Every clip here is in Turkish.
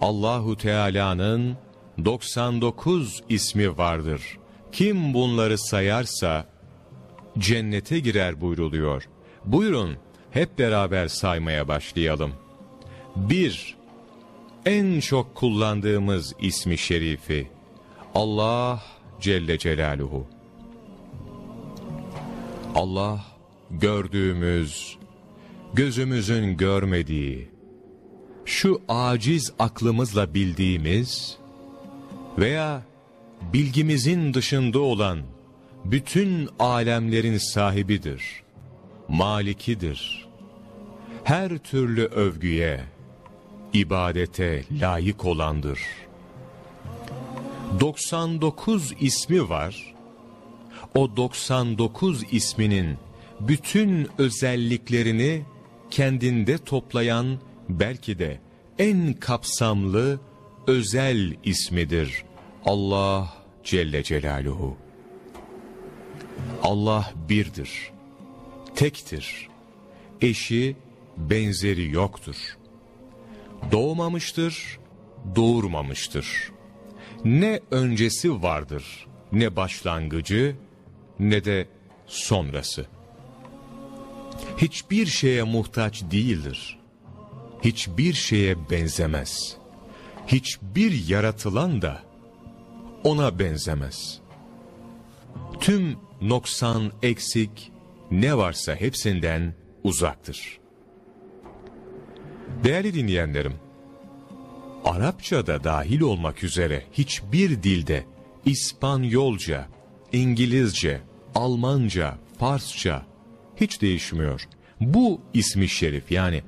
Allahu Teala'nın 99 ismi vardır. Kim bunları sayarsa cennete girer buyruluyor. Buyurun hep beraber saymaya başlayalım. 1. En çok kullandığımız ismi şerifi Allah Celle Celaluhu. Allah gördüğümüz, gözümüzün görmediği, şu aciz aklımızla bildiğimiz veya bilgimizin dışında olan bütün alemlerin sahibidir, malikidir. Her türlü övgüye, ibadete layık olandır. 99 ismi var. O 99 isminin bütün özelliklerini kendinde toplayan belki de en kapsamlı özel ismidir. Allah Celle Celaluhu. Allah birdir, tektir, eşi, benzeri yoktur. Doğmamıştır, doğurmamıştır. Ne öncesi vardır, ne başlangıcı, ne de sonrası. Hiçbir şeye muhtaç değildir. Hiçbir şeye benzemez. Hiçbir yaratılan da ona benzemez. Tüm noksan, eksik, ne varsa hepsinden uzaktır. Değerli dinleyenlerim, Arapçada dahil olmak üzere hiçbir dilde İspanyolca, İngilizce, Almanca, Farsça hiç değişmiyor. Bu ismi şerif yani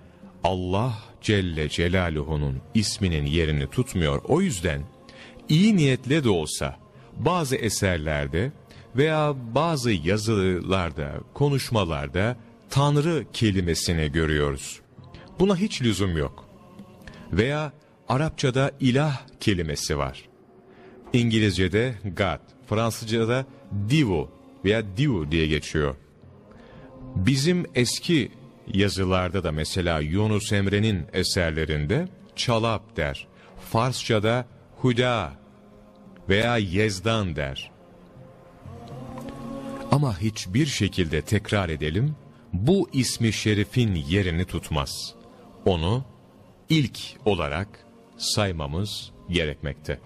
Allah Celle Celaluhu'nun isminin yerini tutmuyor. O yüzden iyi niyetle de olsa bazı eserlerde veya bazı yazılarda, konuşmalarda Tanrı kelimesini görüyoruz. Buna hiç lüzum yok. Veya Arapçada ilah kelimesi var. İngilizce'de God, Fransızca'da Divo veya Divu diye geçiyor. Bizim eski yazılarda da mesela Yunus Emre'nin eserlerinde çalap der. Farsçada huda veya yezdan der. Ama hiçbir şekilde tekrar edelim, bu ismi şerifin yerini tutmaz. Onu ilk olarak saymamız gerekmekte.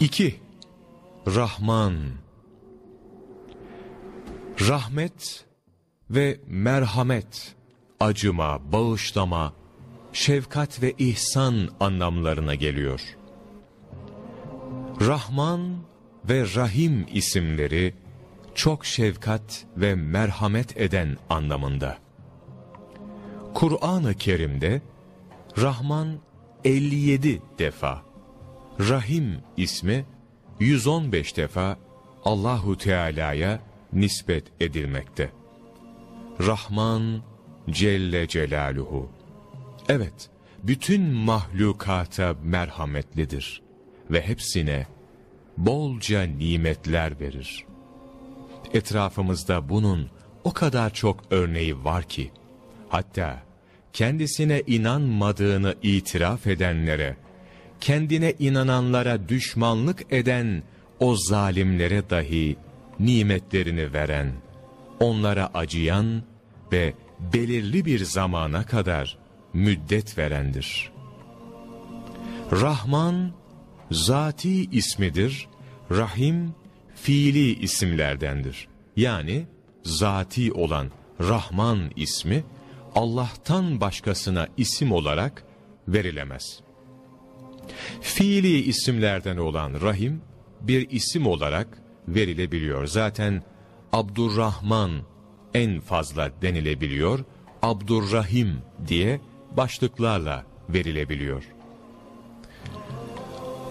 2. Rahman Rahmet ve merhamet, acıma, bağışlama, şefkat ve ihsan anlamlarına geliyor. Rahman ve Rahim isimleri çok şefkat ve merhamet eden anlamında. Kur'an-ı Kerim'de Rahman 57 defa, Rahim ismi 115 defa Allahu Teala'ya nispet edilmekte. Rahman Celle Celaluhu. Evet, bütün mahlukata merhametlidir ve hepsine bolca nimetler verir. Etrafımızda bunun o kadar çok örneği var ki, hatta kendisine inanmadığını itiraf edenlere, kendine inananlara düşmanlık eden o zalimlere dahi nimetlerini veren, onlara acıyan ve belirli bir zamana kadar müddet verendir. Rahman, zati ismidir, Rahim, fiili isimlerdendir. Yani zati olan Rahman ismi, Allah'tan başkasına isim olarak verilemez. Fiili isimlerden olan Rahim, bir isim olarak verilebiliyor. Zaten Abdurrahman en fazla denilebiliyor. Abdurrahim diye başlıklarla verilebiliyor.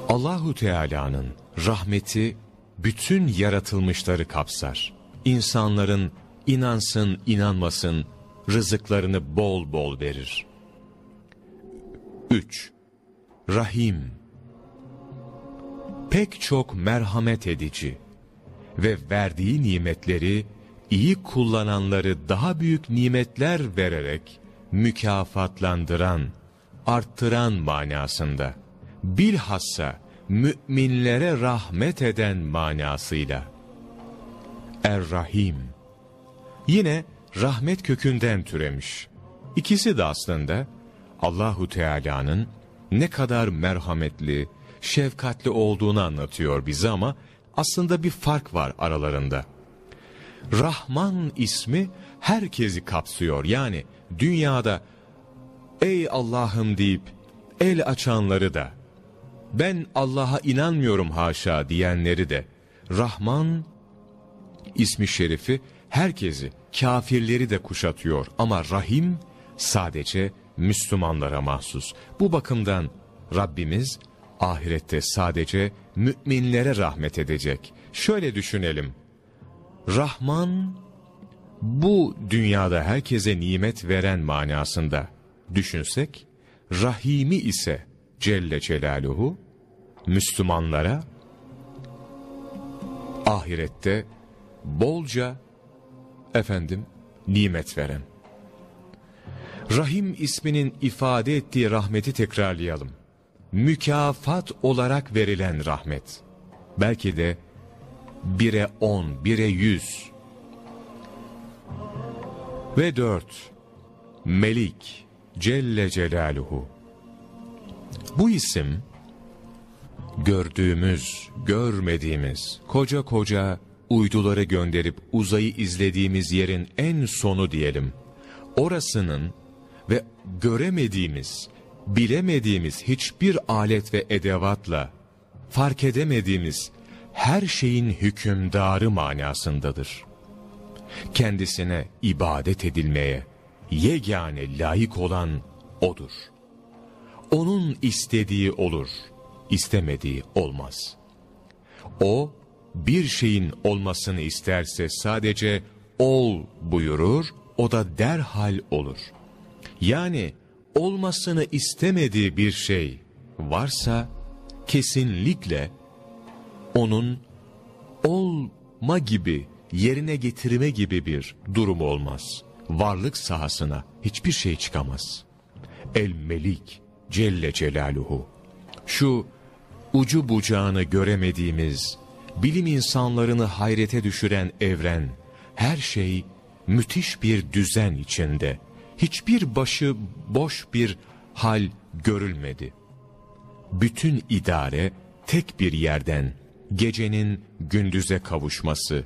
Allahu Teala'nın rahmeti bütün yaratılmışları kapsar. İnsanların inansın inanmasın rızıklarını bol bol verir. 3. Rahim Pek çok merhamet edici ve verdiği nimetleri iyi kullananları daha büyük nimetler vererek mükafatlandıran arttıran manasında. Bilhassa müminlere rahmet eden manasıyla. Er-Rahim. Yine rahmet kökünden türemiş. İkisi de aslında Allahu Teala'nın ne kadar merhametli, şefkatli olduğunu anlatıyor bize ama aslında bir fark var aralarında. Rahman ismi herkesi kapsıyor. Yani dünyada ey Allah'ım deyip el açanları da ben Allah'a inanmıyorum haşa diyenleri de Rahman ismi şerifi herkesi kafirleri de kuşatıyor ama Rahim sadece Müslümanlara mahsus. Bu bakımdan Rabbimiz ahirette sadece müminlere rahmet edecek. Şöyle düşünelim. Rahman bu dünyada herkese nimet veren manasında düşünsek, Rahimi ise Celle Celaluhu Müslümanlara ahirette bolca efendim nimet veren. Rahim isminin ifade ettiği rahmeti tekrarlayalım. Mükafat olarak verilen rahmet. Belki de bire on, bire yüz. Ve dört, Melik Celle Celaluhu. Bu isim, gördüğümüz, görmediğimiz, koca koca uyduları gönderip uzayı izlediğimiz yerin en sonu diyelim. Orasının ve göremediğimiz, bilemediğimiz hiçbir alet ve edevatla fark edemediğimiz her şeyin hükümdarı manasındadır. Kendisine ibadet edilmeye yegane layık olan O'dur. O'nun istediği olur, istemediği olmaz. O, bir şeyin olmasını isterse sadece ol buyurur, o da derhal olur. Yani olmasını istemediği bir şey varsa kesinlikle onun olma gibi, yerine getirme gibi bir durum olmaz. Varlık sahasına hiçbir şey çıkamaz. El-Melik Celle Celaluhu. Şu ucu bucağını göremediğimiz, bilim insanlarını hayrete düşüren evren, her şey müthiş bir düzen içinde. Hiçbir başı boş bir hal görülmedi. Bütün idare tek bir yerden, gecenin gündüze kavuşması,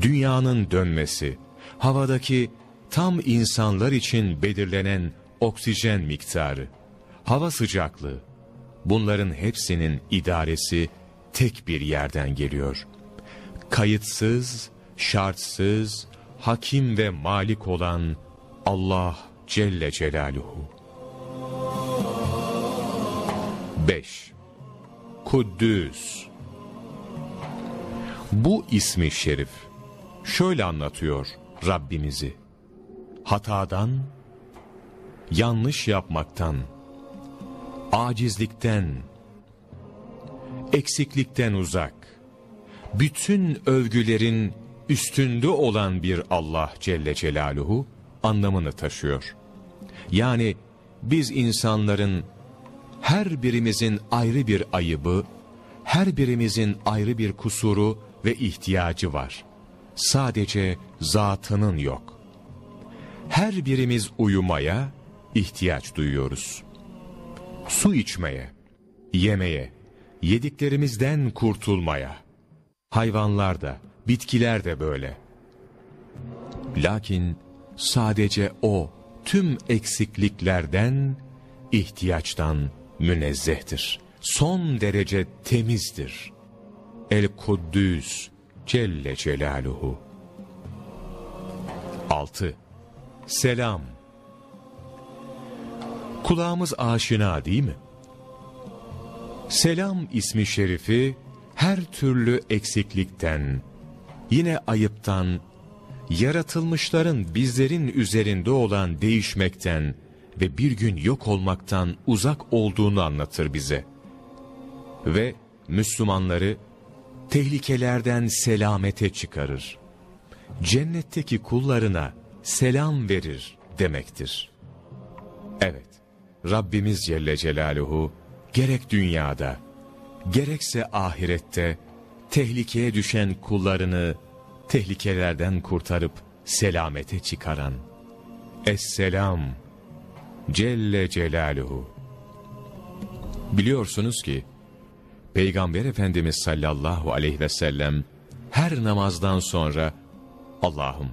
dünyanın dönmesi, havadaki tam insanlar için belirlenen oksijen miktarı, hava sıcaklığı, bunların hepsinin idaresi tek bir yerden geliyor. Kayıtsız, şartsız, hakim ve malik olan Allah Celle Celaluhu. 5. Kuddüs Bu ismi şerif şöyle anlatıyor Rabbimizi. Hatadan, yanlış yapmaktan, acizlikten, eksiklikten uzak, bütün övgülerin üstünde olan bir Allah Celle Celaluhu anlamını taşıyor. Yani biz insanların her birimizin ayrı bir ayıbı, her birimizin ayrı bir kusuru ve ihtiyacı var. Sadece zatının yok. Her birimiz uyumaya ihtiyaç duyuyoruz. Su içmeye, yemeye, yediklerimizden kurtulmaya. Hayvanlar da, bitkiler de böyle. Lakin sadece o tüm eksikliklerden, ihtiyaçtan münezzehtir. Son derece temizdir. El-Kuddüs Celle Celaluhu 6. Selam Kulağımız aşina değil mi? Selam ismi şerifi her türlü eksiklikten, yine ayıptan, yaratılmışların bizlerin üzerinde olan değişmekten ve bir gün yok olmaktan uzak olduğunu anlatır bize. Ve Müslümanları tehlikelerden selamete çıkarır. Cennetteki kullarına selam verir demektir. Evet, Rabbimiz Celle Celaluhu gerek dünyada gerekse ahirette tehlikeye düşen kullarını tehlikelerden kurtarıp selamete çıkaran Esselam Celle Celaluhu Biliyorsunuz ki Peygamber Efendimiz sallallahu aleyhi ve sellem her namazdan sonra Allah'ım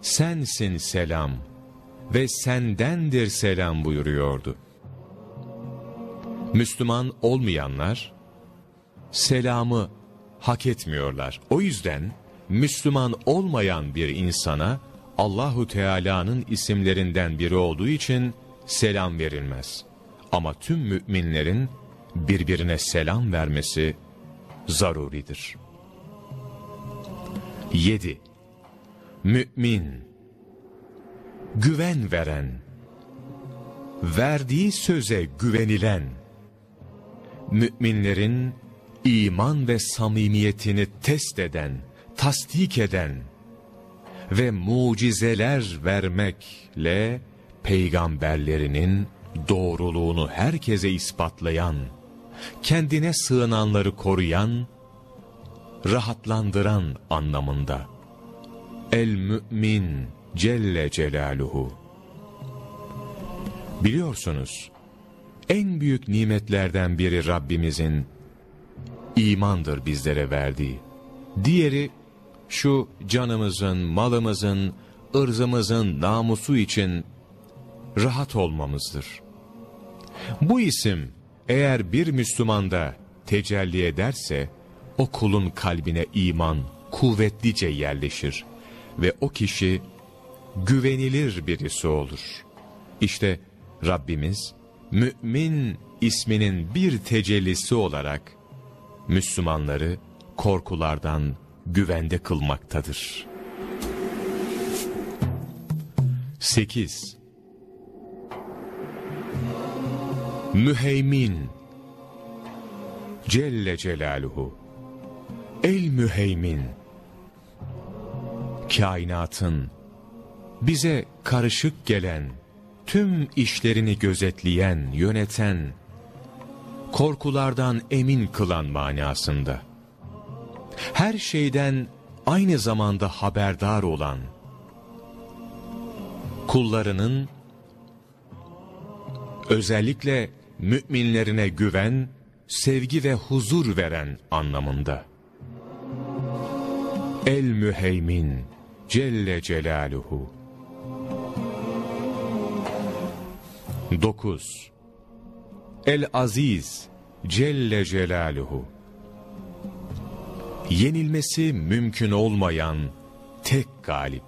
sensin selam ve sendendir selam buyuruyordu. Müslüman olmayanlar selamı hak etmiyorlar. O yüzden Müslüman olmayan bir insana Allahu Teala'nın isimlerinden biri olduğu için selam verilmez. Ama tüm müminlerin birbirine selam vermesi zaruridir. 7. Mümin Güven veren Verdiği söze güvenilen Müminlerin iman ve samimiyetini test eden, tasdik eden ve mucizeler vermekle peygamberlerinin doğruluğunu herkese ispatlayan, kendine sığınanları koruyan, rahatlandıran anlamında. El-Mü'min Celle Celaluhu. Biliyorsunuz, en büyük nimetlerden biri Rabbimizin imandır bizlere verdiği. Diğeri şu canımızın, malımızın, ırzımızın namusu için rahat olmamızdır. Bu isim eğer bir Müslümanda tecelli ederse, o kulun kalbine iman kuvvetlice yerleşir ve o kişi güvenilir birisi olur. İşte Rabbimiz, mümin isminin bir tecellisi olarak, Müslümanları korkulardan güvende kılmaktadır. 8. Müheymin Celle Celaluhu El Müheymin Kainatın bize karışık gelen, tüm işlerini gözetleyen, yöneten, korkulardan emin kılan manasında. Her şeyden aynı zamanda haberdar olan, kullarının özellikle müminlerine güven, sevgi ve huzur veren anlamında. El-Müheymin Celle Celaluhu. 9 El-Aziz Celle Celaluhu Yenilmesi mümkün olmayan tek galip.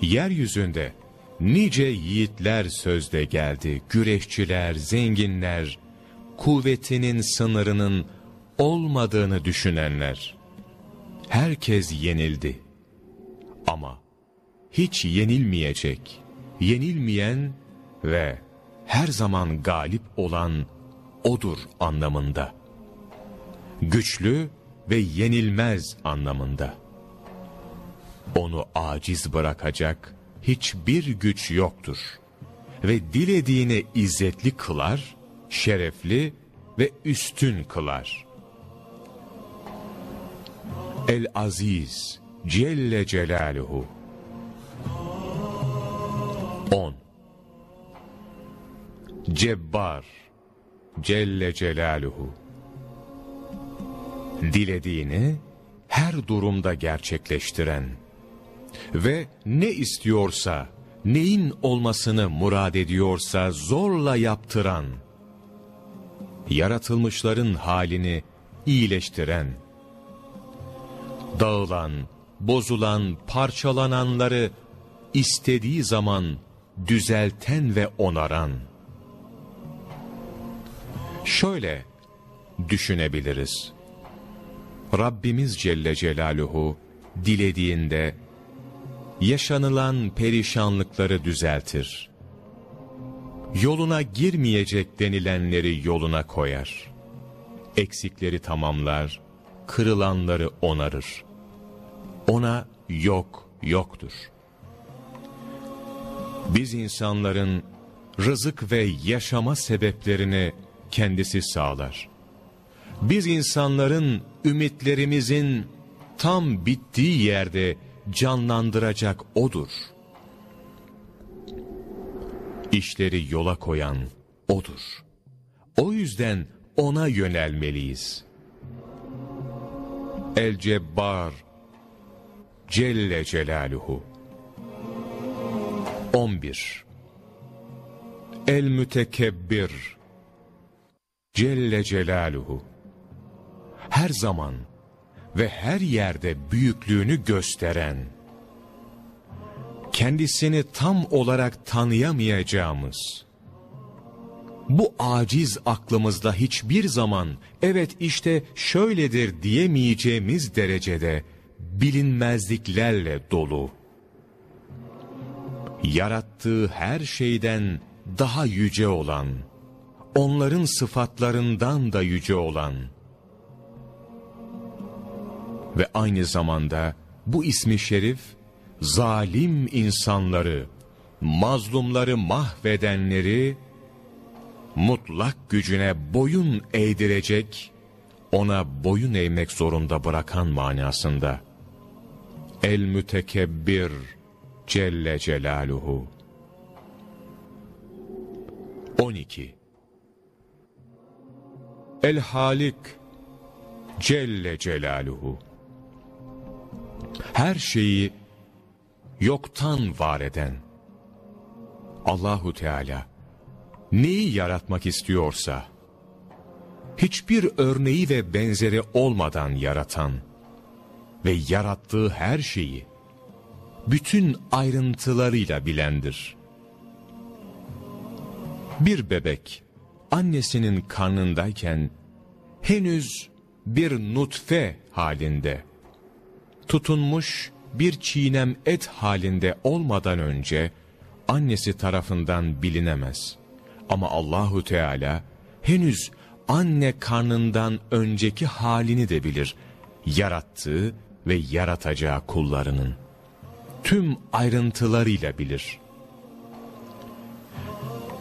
Yeryüzünde nice yiğitler sözde geldi, güreşçiler, zenginler, kuvvetinin sınırının olmadığını düşünenler. Herkes yenildi. Ama hiç yenilmeyecek, yenilmeyen ve her zaman galip olan odur anlamında. Güçlü ve yenilmez anlamında. Onu aciz bırakacak hiçbir güç yoktur. Ve dilediğini izzetli kılar, şerefli ve üstün kılar. El-Aziz Celle Celaluhu 10 Cebbar Celle Celaluhu Dilediğini her durumda gerçekleştiren ve ne istiyorsa, neyin olmasını murad ediyorsa zorla yaptıran, yaratılmışların halini iyileştiren, dağılan, bozulan, parçalananları istediği zaman düzelten ve onaran, Şöyle düşünebiliriz. Rabbimiz Celle Celaluhu dilediğinde yaşanılan perişanlıkları düzeltir. Yoluna girmeyecek denilenleri yoluna koyar. Eksikleri tamamlar, kırılanları onarır. Ona yok yoktur. Biz insanların rızık ve yaşama sebeplerini kendisi sağlar. Biz insanların ümitlerimizin tam bittiği yerde canlandıracak O'dur. İşleri yola koyan O'dur. O yüzden O'na yönelmeliyiz. El-Cebbar Celle Celaluhu 11 El-Mütekebbir Celle Celaluhu Her zaman ve her yerde büyüklüğünü gösteren, kendisini tam olarak tanıyamayacağımız, bu aciz aklımızda hiçbir zaman evet işte şöyledir diyemeyeceğimiz derecede bilinmezliklerle dolu. Yarattığı her şeyden daha yüce olan, onların sıfatlarından da yüce olan ve aynı zamanda bu ismi şerif, zalim insanları, mazlumları mahvedenleri, mutlak gücüne boyun eğdirecek, ona boyun eğmek zorunda bırakan manasında. El-Mütekebbir Celle Celaluhu. 12 El-Halik Celle Celaluhu Her şeyi yoktan var eden Allahu Teala neyi yaratmak istiyorsa hiçbir örneği ve benzeri olmadan yaratan ve yarattığı her şeyi bütün ayrıntılarıyla bilendir. Bir bebek annesinin karnındayken henüz bir nutfe halinde tutunmuş bir çiğnem et halinde olmadan önce annesi tarafından bilinemez. Ama Allahu Teala henüz anne karnından önceki halini de bilir. Yarattığı ve yaratacağı kullarının tüm ayrıntılarıyla bilir.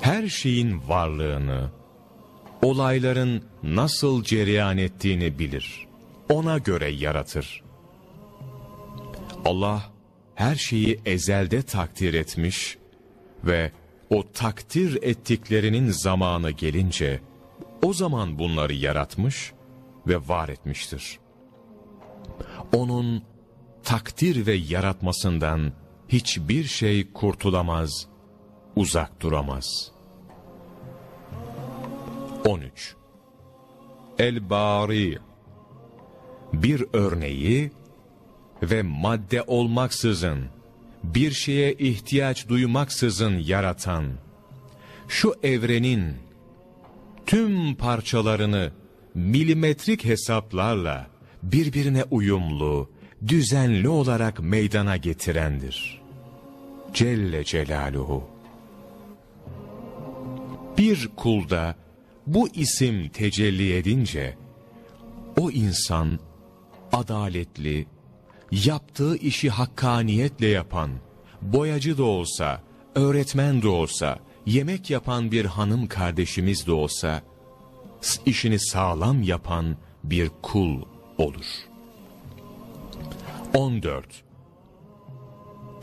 Her şeyin varlığını, olayların nasıl cereyan ettiğini bilir. Ona göre yaratır. Allah her şeyi ezelde takdir etmiş ve o takdir ettiklerinin zamanı gelince o zaman bunları yaratmış ve var etmiştir. Onun takdir ve yaratmasından hiçbir şey kurtulamaz, uzak duramaz. 13. El-Bari Bir örneği ve madde olmaksızın, bir şeye ihtiyaç duymaksızın yaratan, şu evrenin tüm parçalarını milimetrik hesaplarla birbirine uyumlu, düzenli olarak meydana getirendir. Celle Celaluhu. Bir kulda bu isim tecelli edince, o insan adaletli, yaptığı işi hakkaniyetle yapan, boyacı da olsa, öğretmen de olsa, yemek yapan bir hanım kardeşimiz de olsa, işini sağlam yapan bir kul olur. 14.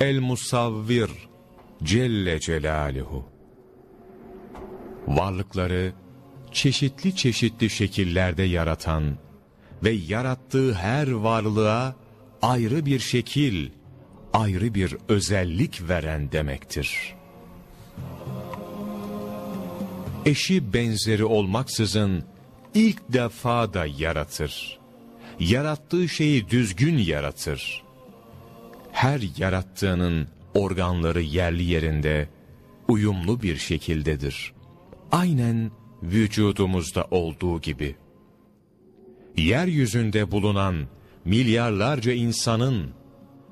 El-Musavvir Celle Celaluhu Varlıkları çeşitli çeşitli şekillerde yaratan ve yarattığı her varlığa ayrı bir şekil, ayrı bir özellik veren demektir. Eşi benzeri olmaksızın ilk defa da yaratır. Yarattığı şeyi düzgün yaratır. Her yarattığının organları yerli yerinde, uyumlu bir şekildedir. Aynen vücudumuzda olduğu gibi. Yeryüzünde bulunan milyarlarca insanın,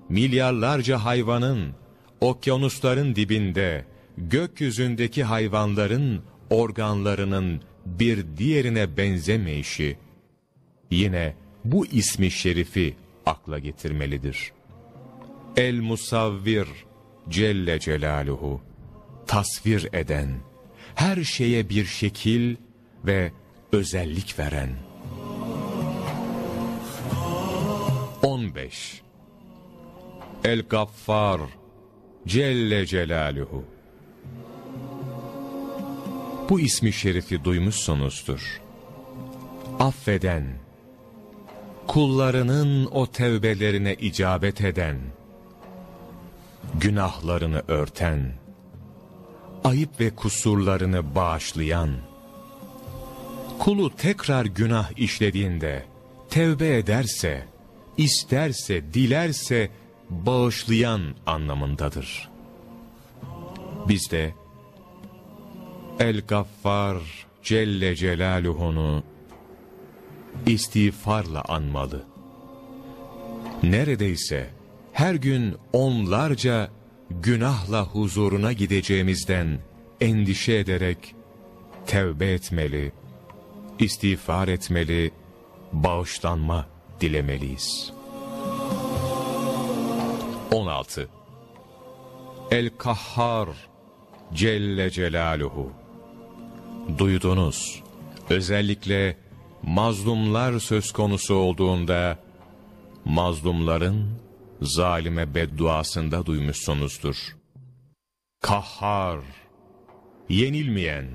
milyarlarca hayvanın, okyanusların dibinde, gökyüzündeki hayvanların organlarının bir diğerine benzemeyişi, yine bu ismi şerifi akla getirmelidir. El-Musavvir Celle Celaluhu, tasvir eden, her şeye bir şekil ve özellik veren. 15. El-Gaffar Celle Celaluhu Bu ismi şerifi duymuşsunuzdur. Affeden, kullarının o tevbelerine icabet eden, günahlarını örten, ayıp ve kusurlarını bağışlayan, kulu tekrar günah işlediğinde, tevbe ederse, isterse, dilerse, bağışlayan anlamındadır. Biz de, El-Gaffar Celle Celaluhu'nu istiğfarla anmalı. Neredeyse her gün onlarca günahla huzuruna gideceğimizden endişe ederek tevbe etmeli, istiğfar etmeli, bağışlanma dilemeliyiz. 16. El-Kahhar Celle Celaluhu Duydunuz, özellikle mazlumlar söz konusu olduğunda, mazlumların zalime bedduasında duymuşsunuzdur. Kahhar, yenilmeyen,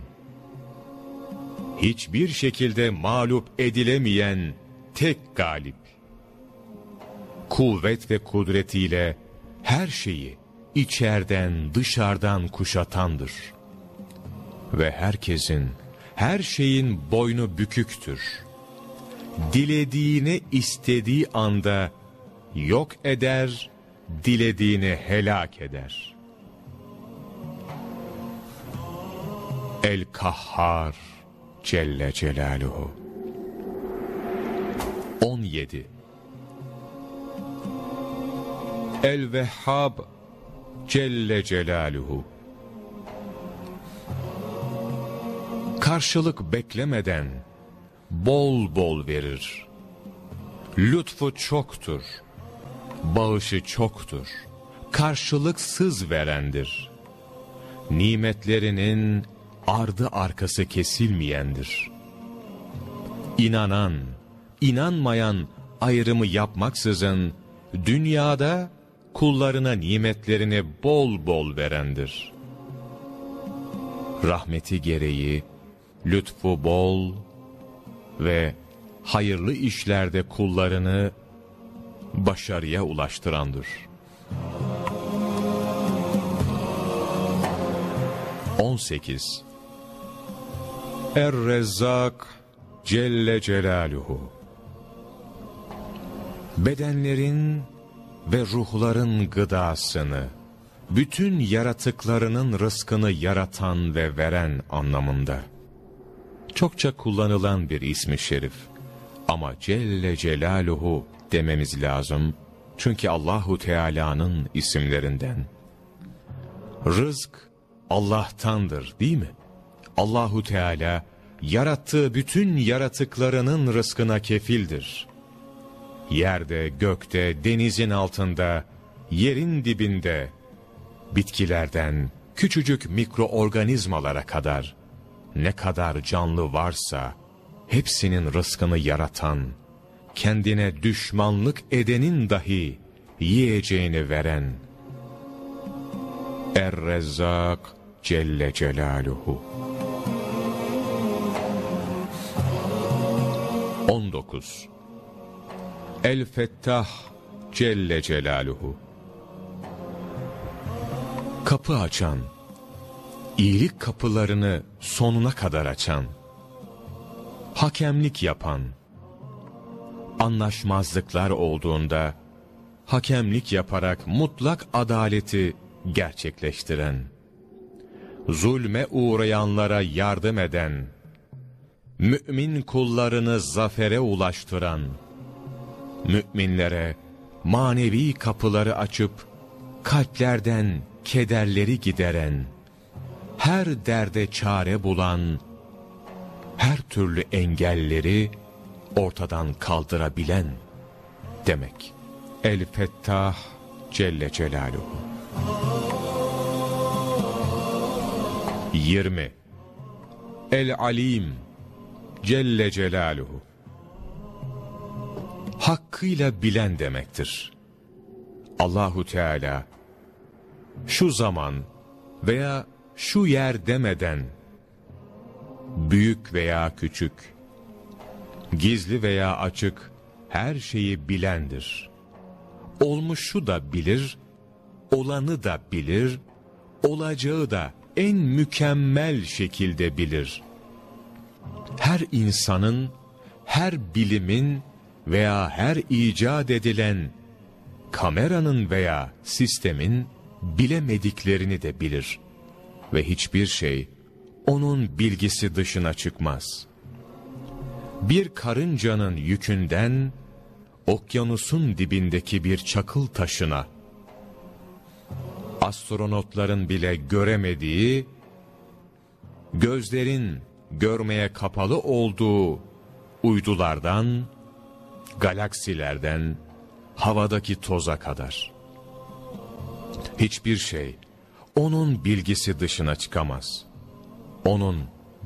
hiçbir şekilde mağlup edilemeyen tek galip. Kuvvet ve kudretiyle her şeyi içerden dışarıdan kuşatandır. Ve herkesin, her şeyin boynu büküktür. Dilediğini istediği anda yok eder, dilediğini helak eder. El-Kahhar Celle Celaluhu 17 El-Vehhab Celle Celaluhu Karşılık beklemeden bol bol verir. Lütfu çoktur. Bağışı çoktur. Karşılıksız verendir. Nimetlerinin ardı arkası kesilmeyendir. İnanan, inanmayan ayrımı yapmaksızın dünyada kullarına nimetlerini bol bol verendir. Rahmeti gereği lütfu bol ve hayırlı işlerde kullarını başarıya ulaştırandır. 18 Er-Rezzak Celle Celaluhu Bedenlerin ve ruhların gıdasını, bütün yaratıklarının rızkını yaratan ve veren anlamında. Çokça kullanılan bir ismi şerif. Ama Celle Celaluhu dememiz lazım. Çünkü Allahu Teala'nın isimlerinden. Rızk Allah'tandır değil mi? Allahu Teala yarattığı bütün yaratıklarının rızkına kefildir. Yerde, gökte, denizin altında, yerin dibinde, bitkilerden küçücük mikroorganizmalara kadar ne kadar canlı varsa hepsinin rızkını yaratan, kendine düşmanlık edenin dahi yiyeceğini veren Er-Rezzak Celle Celaluhu. 19 El-Fettah Celle Celaluhu. Kapı açan, iyilik kapılarını sonuna kadar açan, hakemlik yapan, anlaşmazlıklar olduğunda hakemlik yaparak mutlak adaleti gerçekleştiren, zulme uğrayanlara yardım eden, mümin kullarını zafere ulaştıran, müminlere manevi kapıları açıp kalplerden kederleri gideren, her derde çare bulan, her türlü engelleri ortadan kaldırabilen demek. El-Fettah Celle Celaluhu 20. El-Alim Celle Celaluhu hakkıyla bilen demektir. Allahu Teala şu zaman veya şu yer demeden büyük veya küçük, gizli veya açık her şeyi bilendir. Olmuşu da bilir, olanı da bilir, olacağı da en mükemmel şekilde bilir. Her insanın, her bilimin veya her icat edilen kameranın veya sistemin bilemediklerini de bilir. Ve hiçbir şey onun bilgisi dışına çıkmaz. Bir karıncanın yükünden okyanusun dibindeki bir çakıl taşına, astronotların bile göremediği, gözlerin görmeye kapalı olduğu uydulardan, galaksilerden, havadaki toza kadar. Hiçbir şey onun bilgisi dışına çıkamaz. Onun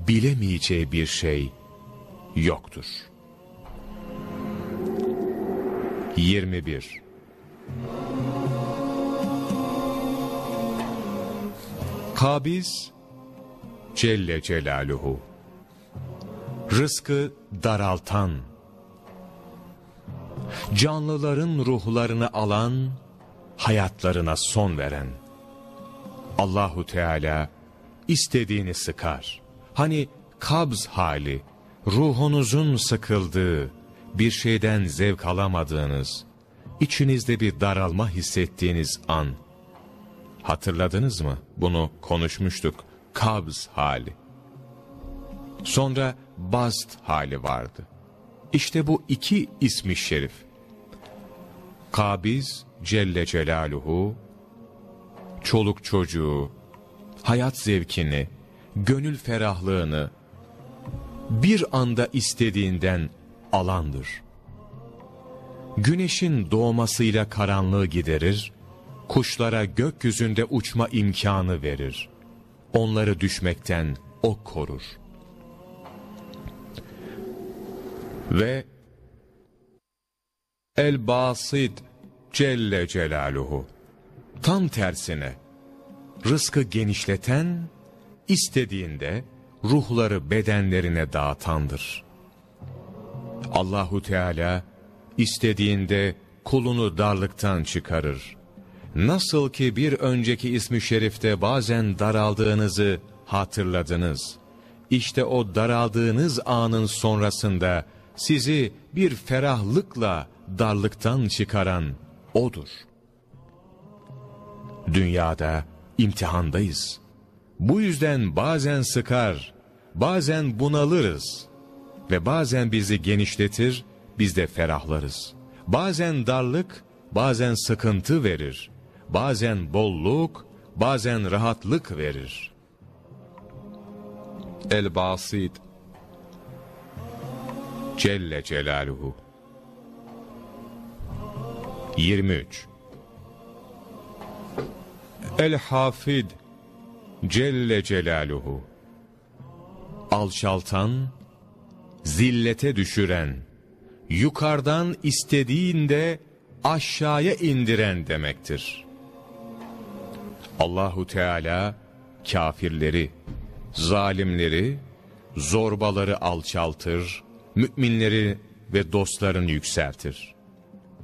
bilemeyeceği bir şey yoktur. 21 Kabiz Celle Celaluhu Rızkı daraltan Canlıların ruhlarını alan Hayatlarına son veren Allahu Teala istediğini sıkar. Hani kabz hali, ruhunuzun sıkıldığı, bir şeyden zevk alamadığınız, içinizde bir daralma hissettiğiniz an. Hatırladınız mı? Bunu konuşmuştuk. Kabz hali. Sonra bast hali vardı. İşte bu iki ismi şerif. Kabiz Celle Celaluhu, çoluk çocuğu, hayat zevkini, gönül ferahlığını bir anda istediğinden alandır. Güneşin doğmasıyla karanlığı giderir, kuşlara gökyüzünde uçma imkanı verir. Onları düşmekten o korur. Ve El-Basid Celle Celaluhu tam tersine rızkı genişleten, istediğinde ruhları bedenlerine dağıtandır. Allahu Teala istediğinde kulunu darlıktan çıkarır. Nasıl ki bir önceki ismi şerifte bazen daraldığınızı hatırladınız. İşte o daraldığınız anın sonrasında sizi bir ferahlıkla darlıktan çıkaran O'dur. Dünyada imtihandayız. Bu yüzden bazen sıkar, bazen bunalırız ve bazen bizi genişletir, biz de ferahlarız. Bazen darlık, bazen sıkıntı verir. Bazen bolluk, bazen rahatlık verir. El-Basit Celle Celaluhu. 23 El-Hafid Celle Celaluhu. Alçaltan, zillete düşüren, yukarıdan istediğinde aşağıya indiren demektir. Allahu Teala kafirleri, zalimleri, zorbaları alçaltır, müminleri ve dostlarını yükseltir.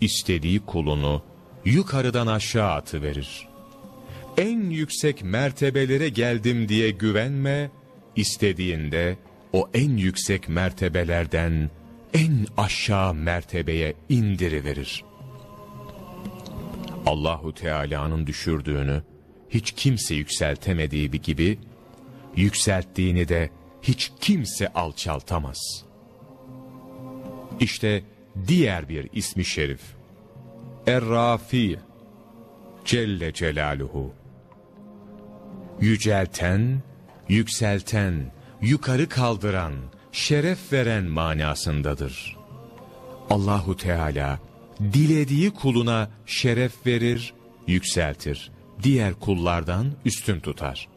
İstediği kulunu yukarıdan aşağı atıverir. En yüksek mertebelere geldim diye güvenme, istediğinde o en yüksek mertebelerden en aşağı mertebeye indiriverir. Allahu Teala'nın düşürdüğünü hiç kimse yükseltemediği gibi yükselttiğini de hiç kimse alçaltamaz. İşte diğer bir ismi şerif. Er-Rafi Celle Celaluhu Yücelten, yükselten, yukarı kaldıran, şeref veren manasındadır. Allahu Teala dilediği kuluna şeref verir, yükseltir. Diğer kullardan üstün tutar.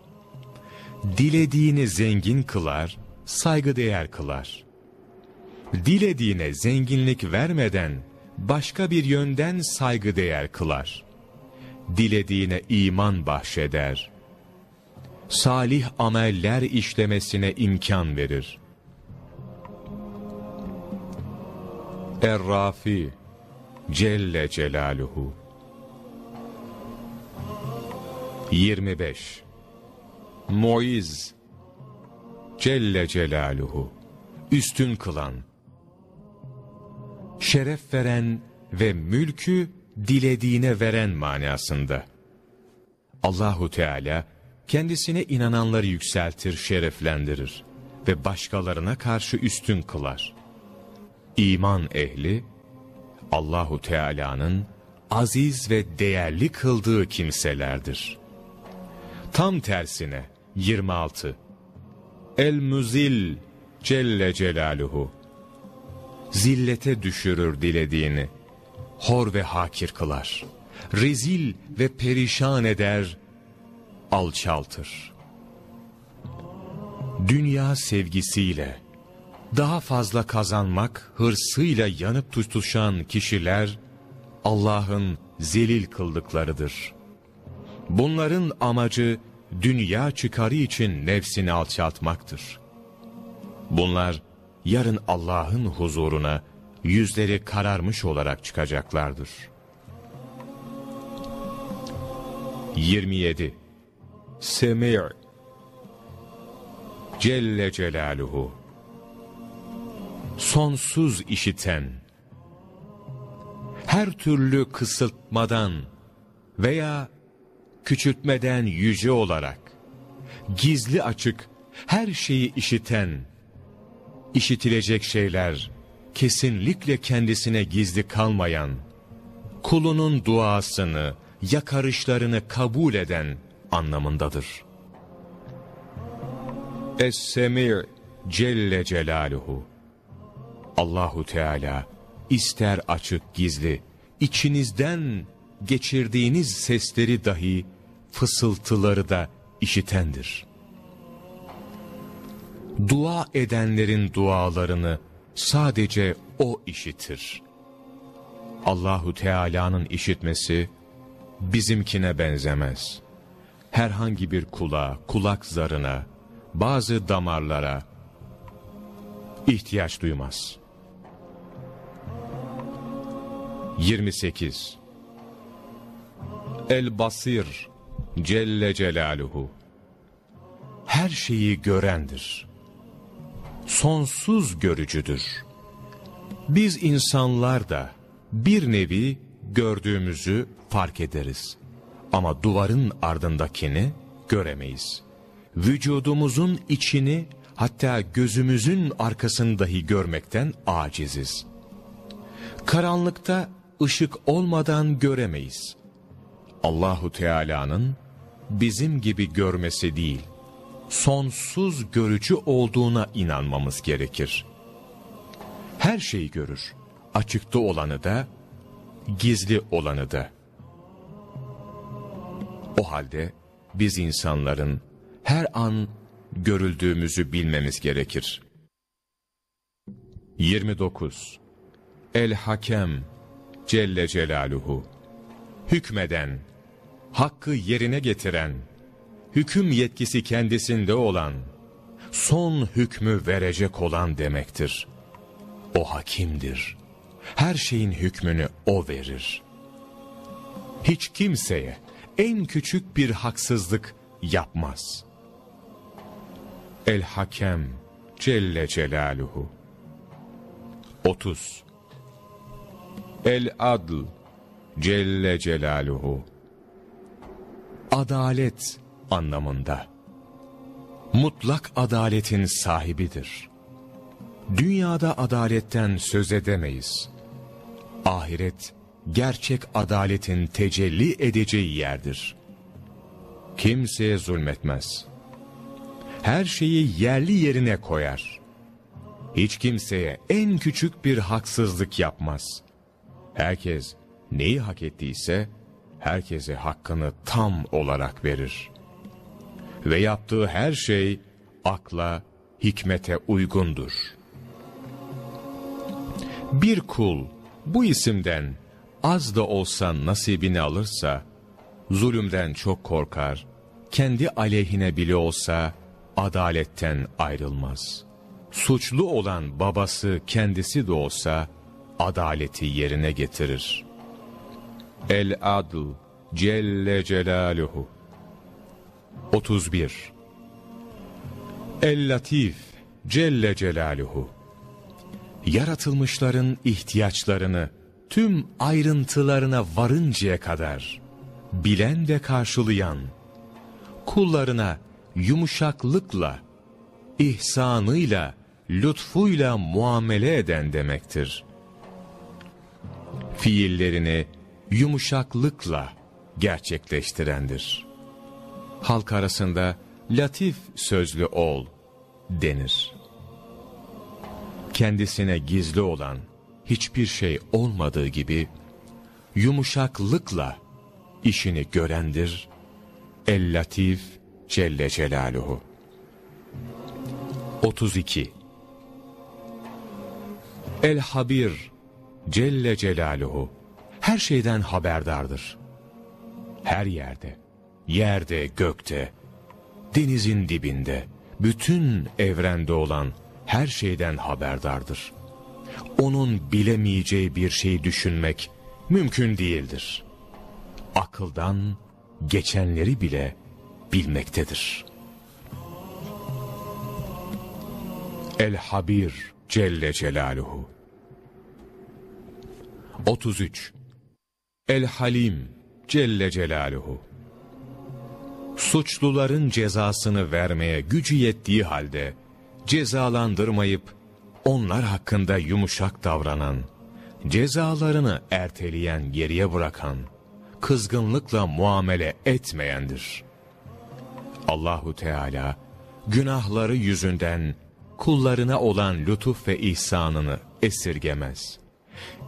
Dilediğini zengin kılar, saygıdeğer kılar. Dilediğine zenginlik vermeden başka bir yönden saygıdeğer kılar. Dilediğine iman bahşeder. Salih ameller işlemesine imkan verir. Er-Rafi Celle Celaluhu 25 Muiz Celle Celaluhu Üstün kılan Şeref veren ve mülkü dilediğine veren manasında. Allahu Teala kendisine inananları yükseltir, şereflendirir ve başkalarına karşı üstün kılar. İman ehli Allahu Teala'nın aziz ve değerli kıldığı kimselerdir. Tam tersine 26 El-Muzil Celle Celaluhu Zillete düşürür dilediğini. Hor ve hakir kılar. Rezil ve perişan eder, alçaltır. Dünya sevgisiyle, daha fazla kazanmak hırsıyla yanıp tutuşan kişiler, Allah'ın zelil kıldıklarıdır. Bunların amacı, dünya çıkarı için nefsini alçaltmaktır. Bunlar, yarın Allah'ın huzuruna yüzleri kararmış olarak çıkacaklardır. 27. Semir Celle Celaluhu Sonsuz işiten Her türlü kısıtmadan veya küçültmeden yüce olarak gizli açık her şeyi işiten işitilecek şeyler kesinlikle kendisine gizli kalmayan, kulunun duasını, yakarışlarını kabul eden anlamındadır. Es-Semir Celle Celaluhu Allahu Teala ister açık gizli, içinizden geçirdiğiniz sesleri dahi, fısıltıları da işitendir dua edenlerin dualarını sadece O işitir. Allahu Teala'nın işitmesi bizimkine benzemez. Herhangi bir kulağa, kulak zarına, bazı damarlara ihtiyaç duymaz. 28 El-Basir Celle Celaluhu Her şeyi görendir sonsuz görücüdür. Biz insanlar da bir nevi gördüğümüzü fark ederiz. Ama duvarın ardındakini göremeyiz. Vücudumuzun içini hatta gözümüzün arkasını dahi görmekten aciziz. Karanlıkta ışık olmadan göremeyiz. Allahu Teala'nın bizim gibi görmesi değil, sonsuz görücü olduğuna inanmamız gerekir. Her şeyi görür. Açıkta olanı da, gizli olanı da. O halde biz insanların her an görüldüğümüzü bilmemiz gerekir. 29. El-Hakem Celle Celaluhu Hükmeden, hakkı yerine getiren, hüküm yetkisi kendisinde olan, son hükmü verecek olan demektir. O hakimdir. Her şeyin hükmünü O verir. Hiç kimseye en küçük bir haksızlık yapmaz. El-Hakem Celle Celaluhu 30 El-Adl Celle Celaluhu Adalet anlamında. Mutlak adaletin sahibidir. Dünyada adaletten söz edemeyiz. Ahiret, gerçek adaletin tecelli edeceği yerdir. Kimseye zulmetmez. Her şeyi yerli yerine koyar. Hiç kimseye en küçük bir haksızlık yapmaz. Herkes neyi hak ettiyse, herkese hakkını tam olarak verir ve yaptığı her şey akla, hikmete uygundur. Bir kul bu isimden az da olsa nasibini alırsa, zulümden çok korkar, kendi aleyhine bile olsa adaletten ayrılmaz. Suçlu olan babası kendisi de olsa adaleti yerine getirir. El-Adl Celle Celaluhu 31 El-Latif Celle Celaluhu Yaratılmışların ihtiyaçlarını tüm ayrıntılarına varıncaya kadar bilen ve karşılayan, kullarına yumuşaklıkla, ihsanıyla, lütfuyla muamele eden demektir. Fiillerini yumuşaklıkla gerçekleştirendir. Halk arasında latif sözlü ol denir. Kendisine gizli olan hiçbir şey olmadığı gibi yumuşaklıkla işini görendir. El-Latif Celle Celaluhu 32 El-Habir Celle Celaluhu her şeyden haberdardır. Her yerde, yerde, gökte, denizin dibinde, bütün evrende olan her şeyden haberdardır. Onun bilemeyeceği bir şey düşünmek mümkün değildir. Akıldan geçenleri bile bilmektedir. El-Habir Celle Celaluhu 33 El-Halim Celle Celaluhu Suçluların cezasını vermeye gücü yettiği halde cezalandırmayıp onlar hakkında yumuşak davranan, cezalarını erteleyen geriye bırakan, kızgınlıkla muamele etmeyendir. Allahu Teala günahları yüzünden kullarına olan lütuf ve ihsanını esirgemez.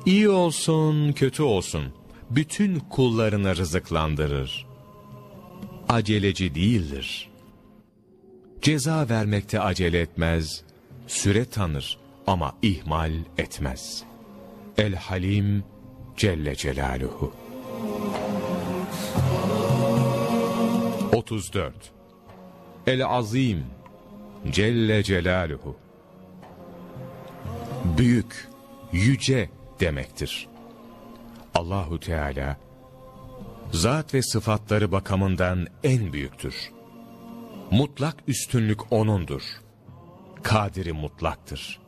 İyi olsun, kötü olsun, bütün kullarını rızıklandırır. Aceleci değildir. Ceza vermekte acele etmez, süre tanır ama ihmal etmez. El-Halim Celle Celaluhu 34 El-Azim Celle Celaluhu Büyük, yüce demektir. Allahu Teala zat ve sıfatları bakımından en büyüktür. Mutlak üstünlük O'nundur. Kadiri mutlaktır.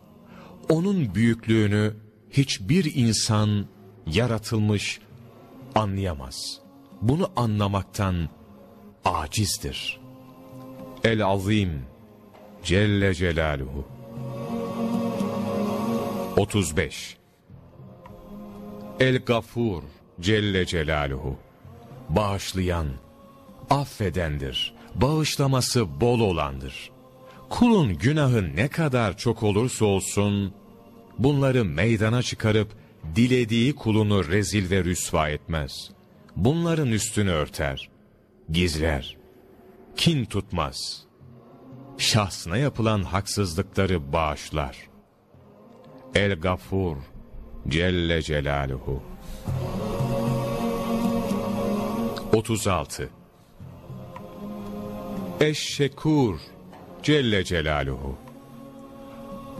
O'nun büyüklüğünü hiçbir insan yaratılmış anlayamaz. Bunu anlamaktan acizdir. El-Azim Celle Celaluhu 35 El-Gafur Celle Celaluhu Bağışlayan, affedendir, bağışlaması bol olandır. Kulun günahı ne kadar çok olursa olsun, bunları meydana çıkarıp dilediği kulunu rezil ve rüsva etmez. Bunların üstünü örter, gizler, kin tutmaz. Şahsına yapılan haksızlıkları bağışlar. El-Gafur Celle Celaluhu 36 Eşşekur Celle Celaluhu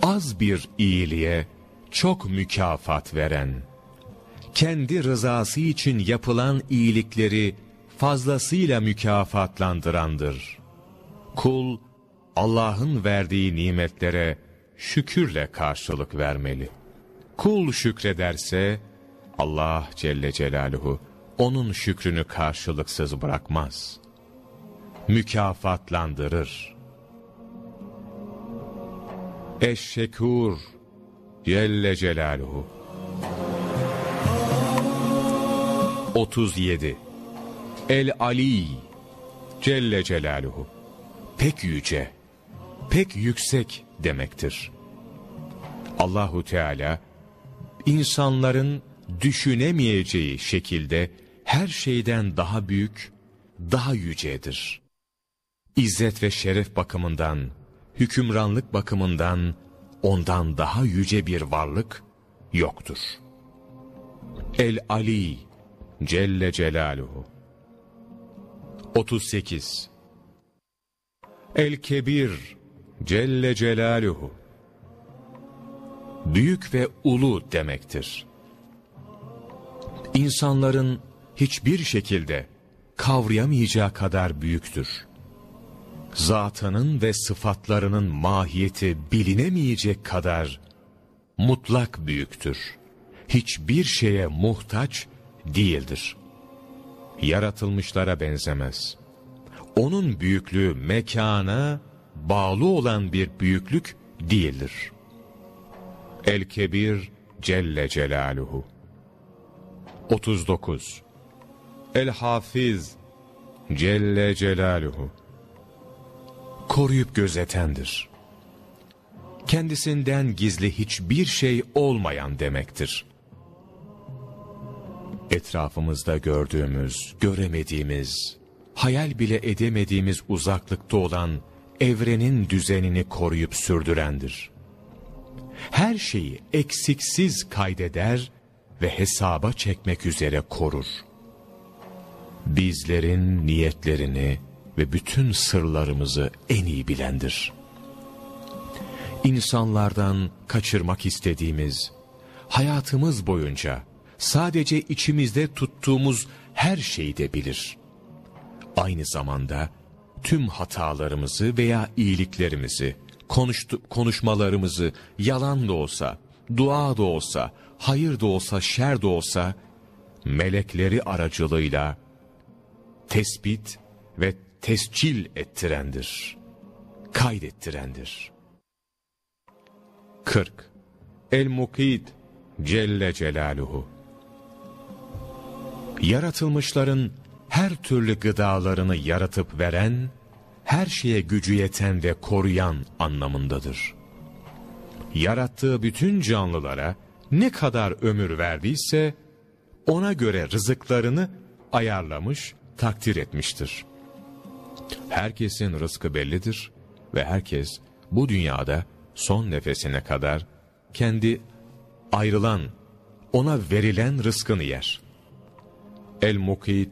Az bir iyiliğe çok mükafat veren, kendi rızası için yapılan iyilikleri fazlasıyla mükafatlandırandır. Kul, Allah'ın verdiği nimetlere şükürle karşılık vermeli. Kul şükrederse, Allah Celle Celaluhu, onun şükrünü karşılıksız bırakmaz. Mükafatlandırır. Eşşekur Celle Celaluhu 37 El Ali Celle Celaluhu Pek yüce, pek yüksek demektir. Allahu Teala insanların düşünemeyeceği şekilde her şeyden daha büyük, daha yücedir. İzzet ve şeref bakımından hükümranlık bakımından ondan daha yüce bir varlık yoktur. El-Ali Celle Celaluhu 38 El-Kebir Celle Celaluhu Büyük ve ulu demektir. İnsanların hiçbir şekilde kavrayamayacağı kadar büyüktür. Zatının ve sıfatlarının mahiyeti bilinemeyecek kadar mutlak büyüktür. Hiçbir şeye muhtaç değildir. Yaratılmışlara benzemez. Onun büyüklüğü mekana bağlı olan bir büyüklük değildir. El-Kebir Celle Celaluhu 39 El-Hafiz Celle Celaluhu Koruyup gözetendir. Kendisinden gizli hiçbir şey olmayan demektir. Etrafımızda gördüğümüz, göremediğimiz, hayal bile edemediğimiz uzaklıkta olan evrenin düzenini koruyup sürdürendir. Her şeyi eksiksiz kaydeder ve hesaba çekmek üzere korur. Bizlerin niyetlerini ve bütün sırlarımızı en iyi bilendir. İnsanlardan kaçırmak istediğimiz, hayatımız boyunca sadece içimizde tuttuğumuz her şeyi de bilir. Aynı zamanda tüm hatalarımızı veya iyiliklerimizi, konuştu, konuşmalarımızı yalan da olsa, dua da olsa, hayır da olsa, şer de olsa, melekleri aracılığıyla tespit ve tescil ettirendir. Kaydettirendir. 40. El-Mukid Celle Celaluhu Yaratılmışların her türlü gıdalarını yaratıp veren, her şeye gücü yeten ve koruyan anlamındadır. Yarattığı bütün canlılara ne kadar ömür verdiyse, ona göre rızıklarını ayarlamış, takdir etmiştir. Herkesin rızkı bellidir ve herkes bu dünyada son nefesine kadar kendi ayrılan, ona verilen rızkını yer. El-Mukit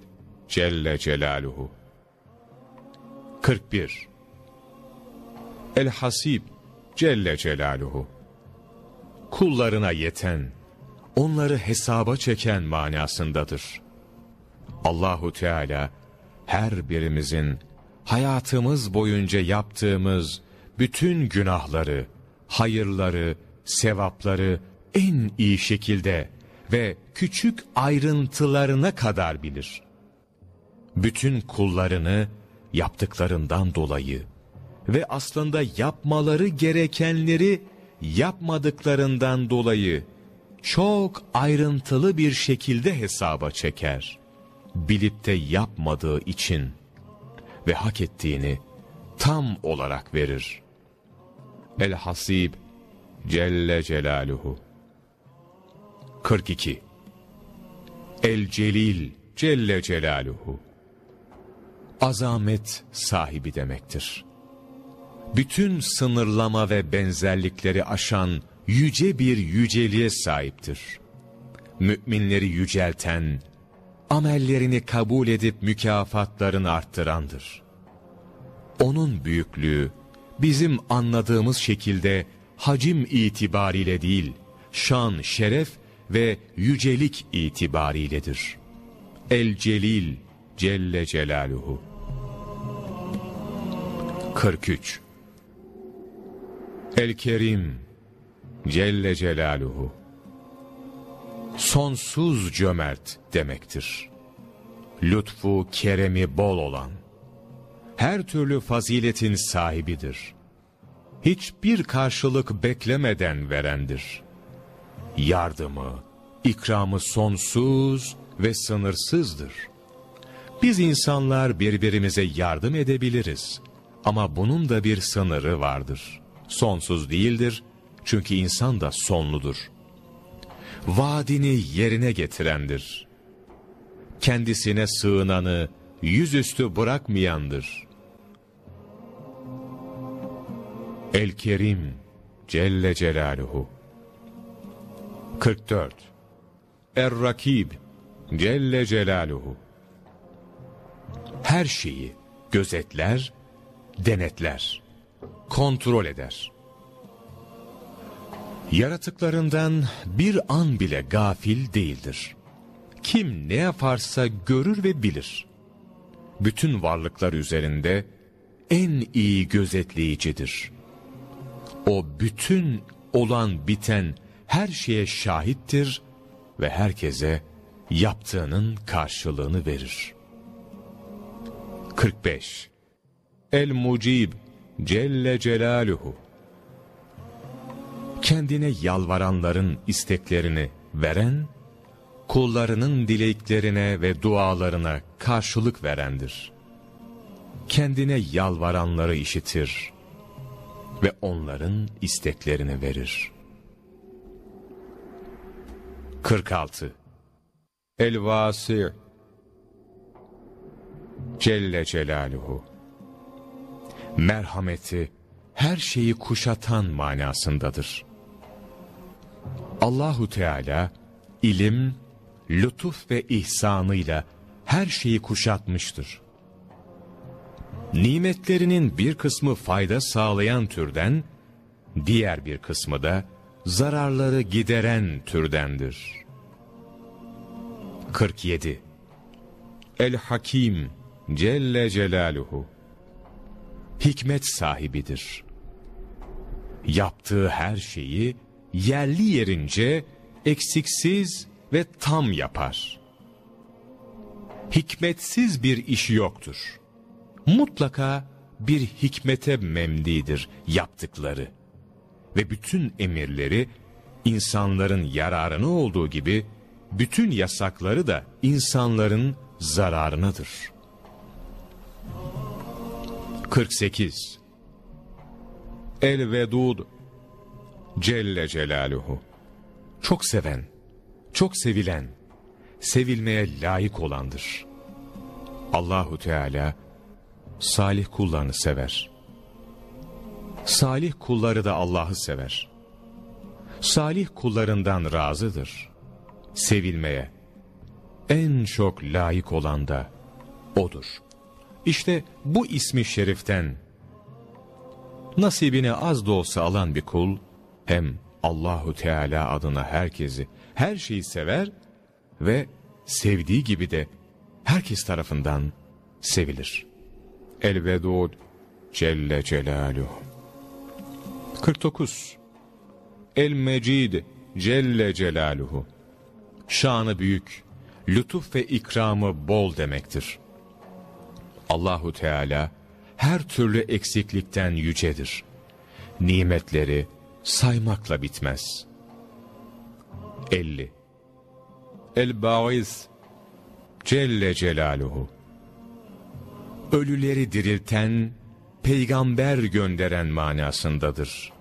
Celle Celaluhu 41 El-Hasib Celle Celaluhu Kullarına yeten, onları hesaba çeken manasındadır. Allahu Teala her birimizin hayatımız boyunca yaptığımız bütün günahları, hayırları, sevapları en iyi şekilde ve küçük ayrıntılarına kadar bilir. Bütün kullarını yaptıklarından dolayı ve aslında yapmaları gerekenleri yapmadıklarından dolayı çok ayrıntılı bir şekilde hesaba çeker. Bilip de yapmadığı için ve hak ettiğini tam olarak verir. El-Hasib Celle Celaluhu 42 El-Celil Celle Celaluhu Azamet sahibi demektir. Bütün sınırlama ve benzerlikleri aşan yüce bir yüceliğe sahiptir. Müminleri yücelten, amellerini kabul edip mükafatlarını arttırandır. Onun büyüklüğü, bizim anladığımız şekilde hacim itibariyle değil, şan, şeref ve yücelik itibariyledir. El-Celil Celle Celaluhu 43 El-Kerim Celle Celaluhu Sonsuz cömert demektir. Lütfu, keremi bol olan, her türlü faziletin sahibidir. Hiçbir karşılık beklemeden verendir. Yardımı, ikramı sonsuz ve sınırsızdır. Biz insanlar birbirimize yardım edebiliriz. Ama bunun da bir sınırı vardır. Sonsuz değildir çünkü insan da sonludur. Vaadini yerine getirendir. Kendisine sığınanı yüzüstü bırakmayandır. El-Kerim Celle Celaluhu 44 Er-Rakib Celle Celaluhu Her şeyi gözetler, denetler, kontrol eder. Yaratıklarından bir an bile gafil değildir. Kim ne yaparsa görür ve bilir. Bütün varlıklar üzerinde en iyi gözetleyicidir. O bütün olan biten her şeye şahittir ve herkese yaptığının karşılığını verir. 45. El-Mucib Celle Celaluhu Kendine yalvaranların isteklerini veren, kullarının dileklerine ve dualarına karşılık verendir. Kendine yalvaranları işitir ve onların isteklerini verir. 46. El-Vasi' Celle Celaluhu Merhameti her şeyi kuşatan manasındadır. Allahu Teala ilim, lütuf ve ihsanıyla her şeyi kuşatmıştır. Nimetlerinin bir kısmı fayda sağlayan türden, diğer bir kısmı da zararları gideren türdendir. 47 El-Hakim Celle Celaluhu Hikmet sahibidir. Yaptığı her şeyi yerli yerince eksiksiz ve tam yapar. Hikmetsiz bir işi yoktur. Mutlaka bir hikmete memlidir yaptıkları. Ve bütün emirleri insanların yararına olduğu gibi bütün yasakları da insanların zararınadır. 48 El-Vedud Celle Celaluhu Çok seven, çok sevilen, sevilmeye layık olandır. Allahu Teala salih kullarını sever. Salih kulları da Allah'ı sever. Salih kullarından razıdır. Sevilmeye en çok layık olan da O'dur. İşte bu ismi şeriften nasibini az da olsa alan bir kul, hem Allahu Teala adına herkesi, her şeyi sever ve sevdiği gibi de herkes tarafından sevilir. El-Vedud Celle Celaluhu 49 El-Mecid Celle Celaluhu Şanı büyük, lütuf ve ikramı bol demektir. Allahu Teala her türlü eksiklikten yücedir. Nimetleri saymakla bitmez. 50. El-Ba'is Celle Celaluhu Ölüleri dirilten, peygamber gönderen manasındadır.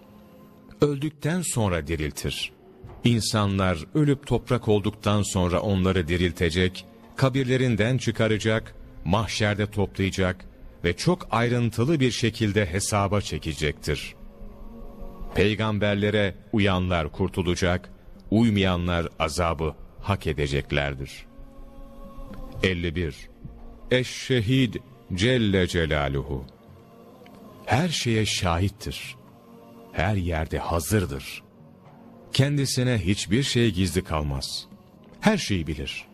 Öldükten sonra diriltir. İnsanlar ölüp toprak olduktan sonra onları diriltecek, kabirlerinden çıkaracak, mahşerde toplayacak ve çok ayrıntılı bir şekilde hesaba çekecektir. Peygamberlere uyanlar kurtulacak, uymayanlar azabı hak edeceklerdir. 51. Eşşehid Celle Celaluhu Her şeye şahittir. Her yerde hazırdır. Kendisine hiçbir şey gizli kalmaz. Her şeyi bilir.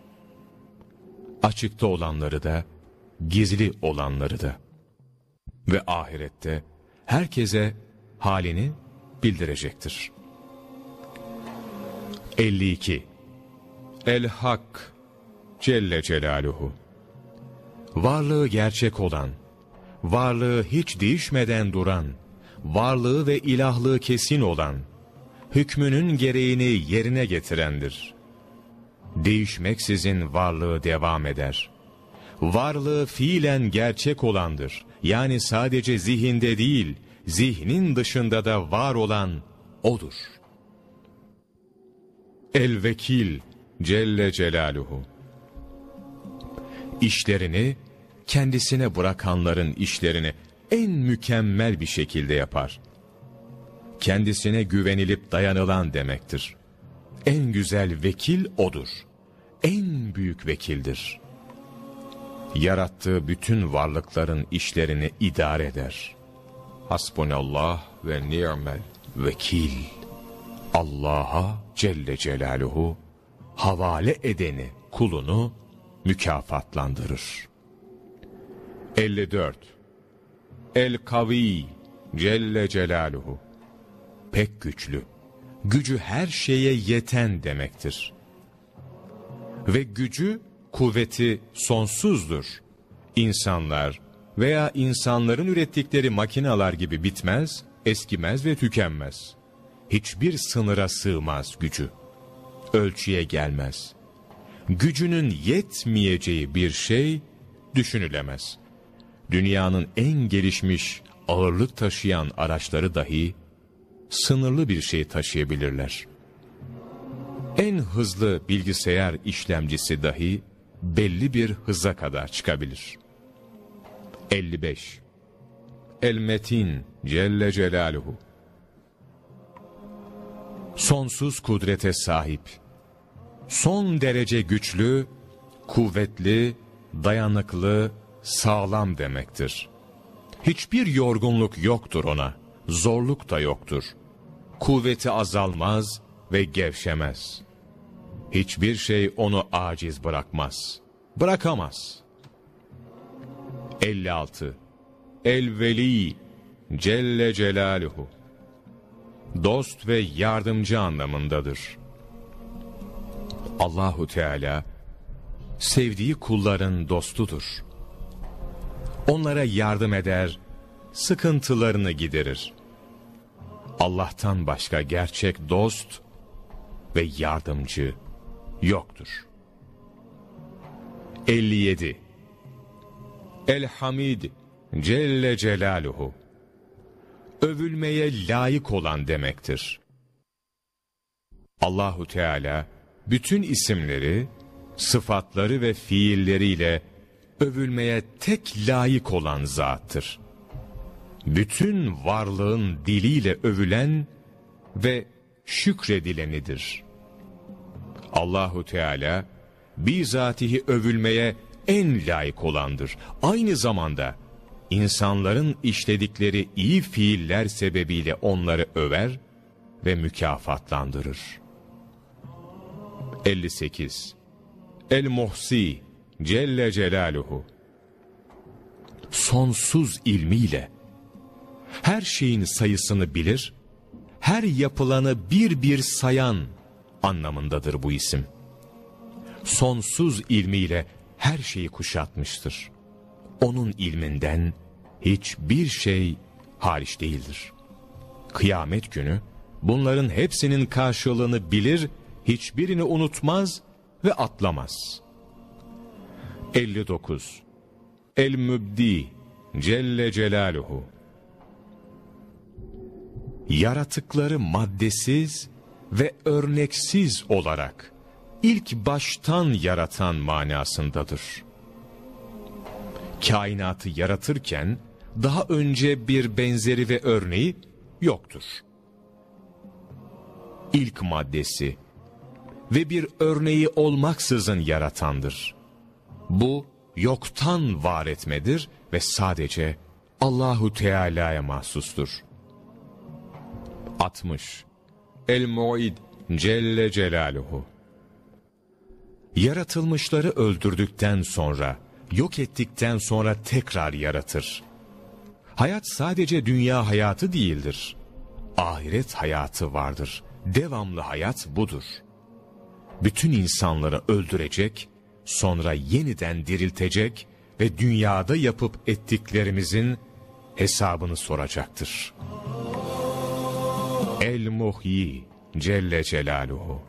Açıkta olanları da, gizli olanları da. Ve ahirette herkese halini bildirecektir. 52. El-Hak Celle Celaluhu Varlığı gerçek olan, varlığı hiç değişmeden duran, varlığı ve ilahlığı kesin olan, hükmünün gereğini yerine getirendir. Değişmeksizin varlığı devam eder. Varlığı fiilen gerçek olandır. Yani sadece zihinde değil, zihnin dışında da var olan O'dur. El-Vekil Celle Celaluhu İşlerini kendisine bırakanların işlerini en mükemmel bir şekilde yapar. kendisine güvenilip dayanılan demektir. En güzel vekil O'dur. En büyük vekildir. Yarattığı bütün varlıkların işlerini idare eder. Hasbunallah ve ni'mel vekil. Allah'a Celle Celaluhu havale edeni, kulunu mükafatlandırır. 54. El-Kavi Celle Celaluhu Pek güçlü, gücü her şeye yeten demektir. Ve gücü, kuvveti sonsuzdur. İnsanlar veya insanların ürettikleri makineler gibi bitmez, eskimez ve tükenmez. Hiçbir sınıra sığmaz gücü. Ölçüye gelmez. Gücünün yetmeyeceği bir şey düşünülemez. Dünyanın en gelişmiş ağırlık taşıyan araçları dahi sınırlı bir şey taşıyabilirler. En hızlı bilgisayar işlemcisi dahi belli bir hıza kadar çıkabilir. 55. El-Metin Celle Celaluhu Sonsuz kudrete sahip, son derece güçlü, kuvvetli, dayanıklı, sağlam demektir. Hiçbir yorgunluk yoktur ona, zorluk da yoktur. Kuvveti azalmaz ve gevşemez. Hiçbir şey onu aciz bırakmaz. Bırakamaz. 56. El-Veli Celle Celaluhu Dost ve yardımcı anlamındadır. Allahu Teala sevdiği kulların dostudur. Onlara yardım eder, sıkıntılarını giderir. Allah'tan başka gerçek dost ve yardımcı yoktur. 57. El-Hamid Celle Celaluhu Övülmeye layık olan demektir. Allahu Teala bütün isimleri, sıfatları ve fiilleriyle övülmeye tek layık olan zattır. Bütün varlığın diliyle övülen ve şükredilenidir. Allahu Teala bizatihi övülmeye en layık olandır. Aynı zamanda insanların işledikleri iyi fiiller sebebiyle onları över ve mükafatlandırır. 58. El-Muhsi Celle Celaluhu Sonsuz ilmiyle her şeyin sayısını bilir, her yapılanı bir bir sayan anlamındadır bu isim. Sonsuz ilmiyle her şeyi kuşatmıştır. Onun ilminden hiçbir şey hariç değildir. Kıyamet günü bunların hepsinin karşılığını bilir, hiçbirini unutmaz ve atlamaz. 59. El-Mübdi Celle Celaluhu Yaratıkları maddesiz ve örneksiz olarak ilk baştan yaratan manasındadır. Kainatı yaratırken daha önce bir benzeri ve örneği yoktur. İlk maddesi ve bir örneği olmaksızın yaratandır. Bu yoktan var etmedir ve sadece Allahu Teala'ya mahsustur. 60. El-Mu'id Celle Celaluhu Yaratılmışları öldürdükten sonra, yok ettikten sonra tekrar yaratır. Hayat sadece dünya hayatı değildir. Ahiret hayatı vardır. Devamlı hayat budur. Bütün insanları öldürecek, sonra yeniden diriltecek ve dünyada yapıp ettiklerimizin hesabını soracaktır. El-Muhyi Celle Celaluhu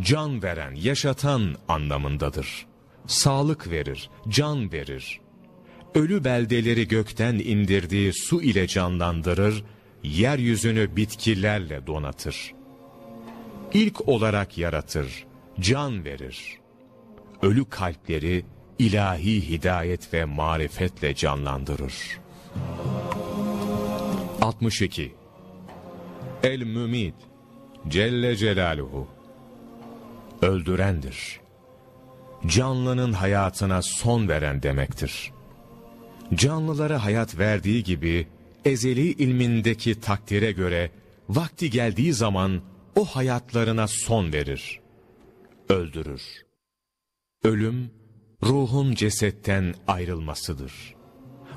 Can veren, yaşatan anlamındadır. Sağlık verir, can verir. Ölü beldeleri gökten indirdiği su ile canlandırır, yeryüzünü bitkilerle donatır. İlk olarak yaratır, can verir. Ölü kalpleri ilahi hidayet ve marifetle canlandırır. 62 El-Mümid Celle Celaluhu Öldürendir. Canlının hayatına son veren demektir. Canlılara hayat verdiği gibi ezeli ilmindeki takdire göre vakti geldiği zaman o hayatlarına son verir. Öldürür. Ölüm, ruhun cesetten ayrılmasıdır.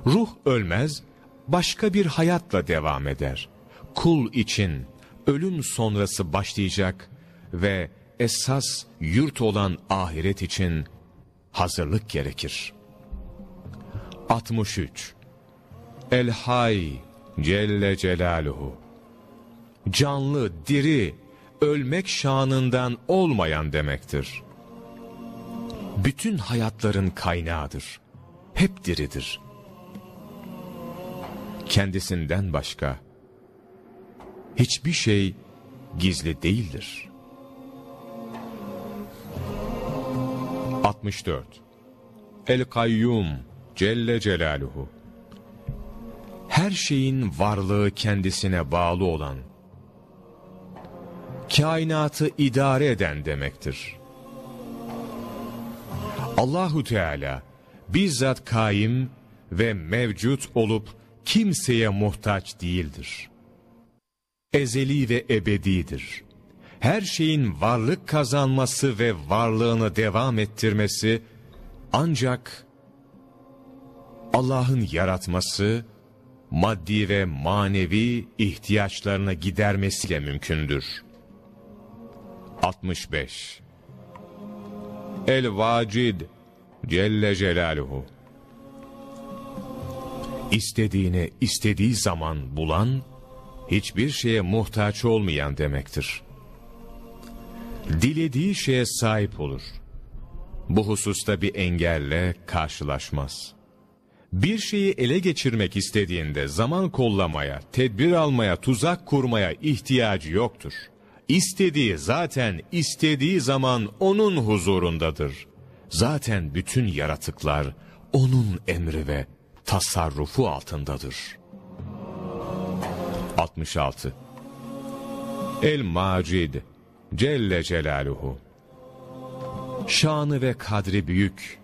Ruh ölmez, başka bir hayatla devam eder. Kul için ölüm sonrası başlayacak ve esas yurt olan ahiret için hazırlık gerekir. 63. El Hay Celle Celaluhu Canlı, diri, ölmek şanından olmayan demektir. Bütün hayatların kaynağıdır. Hep diridir. Kendisinden başka hiçbir şey gizli değildir. 64. El-Kayyum Celle Celaluhu Her şeyin varlığı kendisine bağlı olan, kainatı idare eden demektir. Allahu Teala bizzat kaim ve mevcut olup kimseye muhtaç değildir. Ezeli ve ebedidir. Her şeyin varlık kazanması ve varlığını devam ettirmesi ancak Allah'ın yaratması, maddi ve manevi ihtiyaçlarını gidermesiyle mümkündür. 65 El-Vacid Celle Celaluhu İstediğini istediği zaman bulan, hiçbir şeye muhtaç olmayan demektir. Dilediği şeye sahip olur. Bu hususta bir engelle karşılaşmaz. Bir şeyi ele geçirmek istediğinde zaman kollamaya, tedbir almaya, tuzak kurmaya ihtiyacı yoktur. İstediği zaten istediği zaman onun huzurundadır. Zaten bütün yaratıklar onun emri ve tasarrufu altındadır. 66 El-Macid Celle Celaluhu Şanı ve kadri büyük,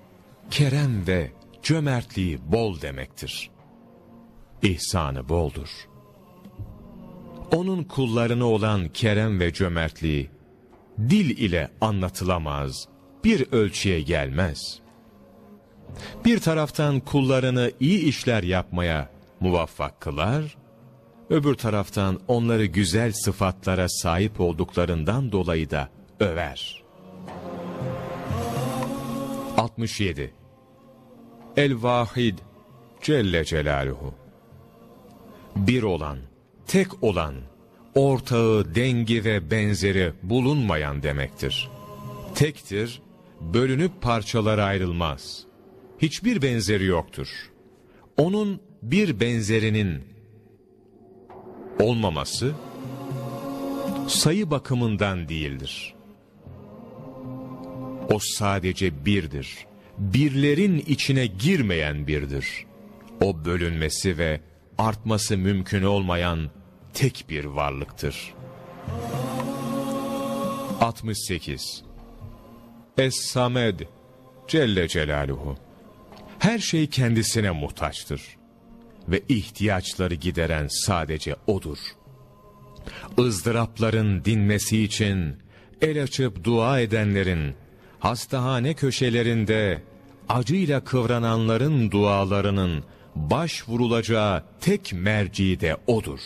kerem ve cömertliği bol demektir. İhsanı boldur. Onun kullarına olan kerem ve cömertliği, dil ile anlatılamaz, bir ölçüye gelmez. Bir taraftan kullarını iyi işler yapmaya muvaffak kılar, öbür taraftan onları güzel sıfatlara sahip olduklarından dolayı da över. 67. El-Vahid Celle Celaluhu Bir olan, tek olan, ortağı, dengi ve benzeri bulunmayan demektir. Tektir, bölünüp parçalara ayrılmaz. Hiçbir benzeri yoktur. Onun bir benzerinin olmaması, sayı bakımından değildir. O sadece birdir. Birlerin içine girmeyen birdir. O bölünmesi ve artması mümkün olmayan tek bir varlıktır. 68 Es-Samed Celle Celaluhu Her şey kendisine muhtaçtır ve ihtiyaçları gideren sadece O'dur. ızdırapların dinmesi için el açıp dua edenlerin, hastahane köşelerinde acıyla kıvrananların dualarının baş vurulacağı tek merci de O'dur.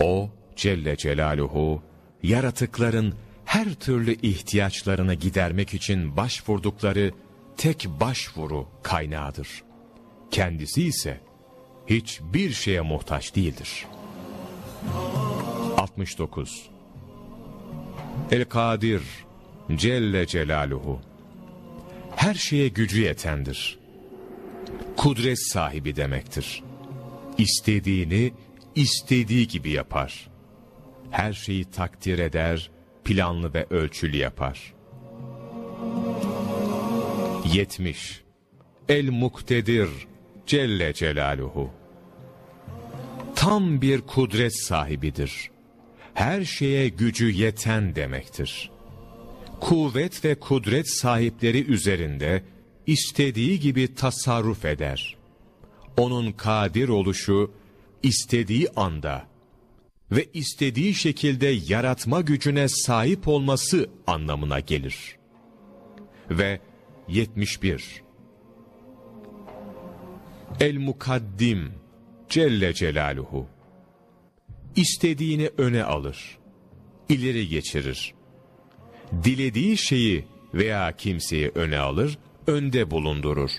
O Celle Celaluhu, yaratıkların her türlü ihtiyaçlarını gidermek için başvurdukları tek başvuru kaynağıdır. Kendisi ise hiçbir şeye muhtaç değildir. 69 El-Kadir Celle Celaluhu Her şeye gücü yetendir. Kudret sahibi demektir. İstediğini istediği gibi yapar. Her şeyi takdir eder, planlı ve ölçülü yapar. 70 El-Muktedir Celle Celaluhu tam bir kudret sahibidir. Her şeye gücü yeten demektir. Kuvvet ve kudret sahipleri üzerinde istediği gibi tasarruf eder. Onun kadir oluşu istediği anda ve istediği şekilde yaratma gücüne sahip olması anlamına gelir. Ve 71 El-Mukaddim Celle Celaluhu istediğini öne alır, ileri geçirir. Dilediği şeyi veya kimseyi öne alır, önde bulundurur.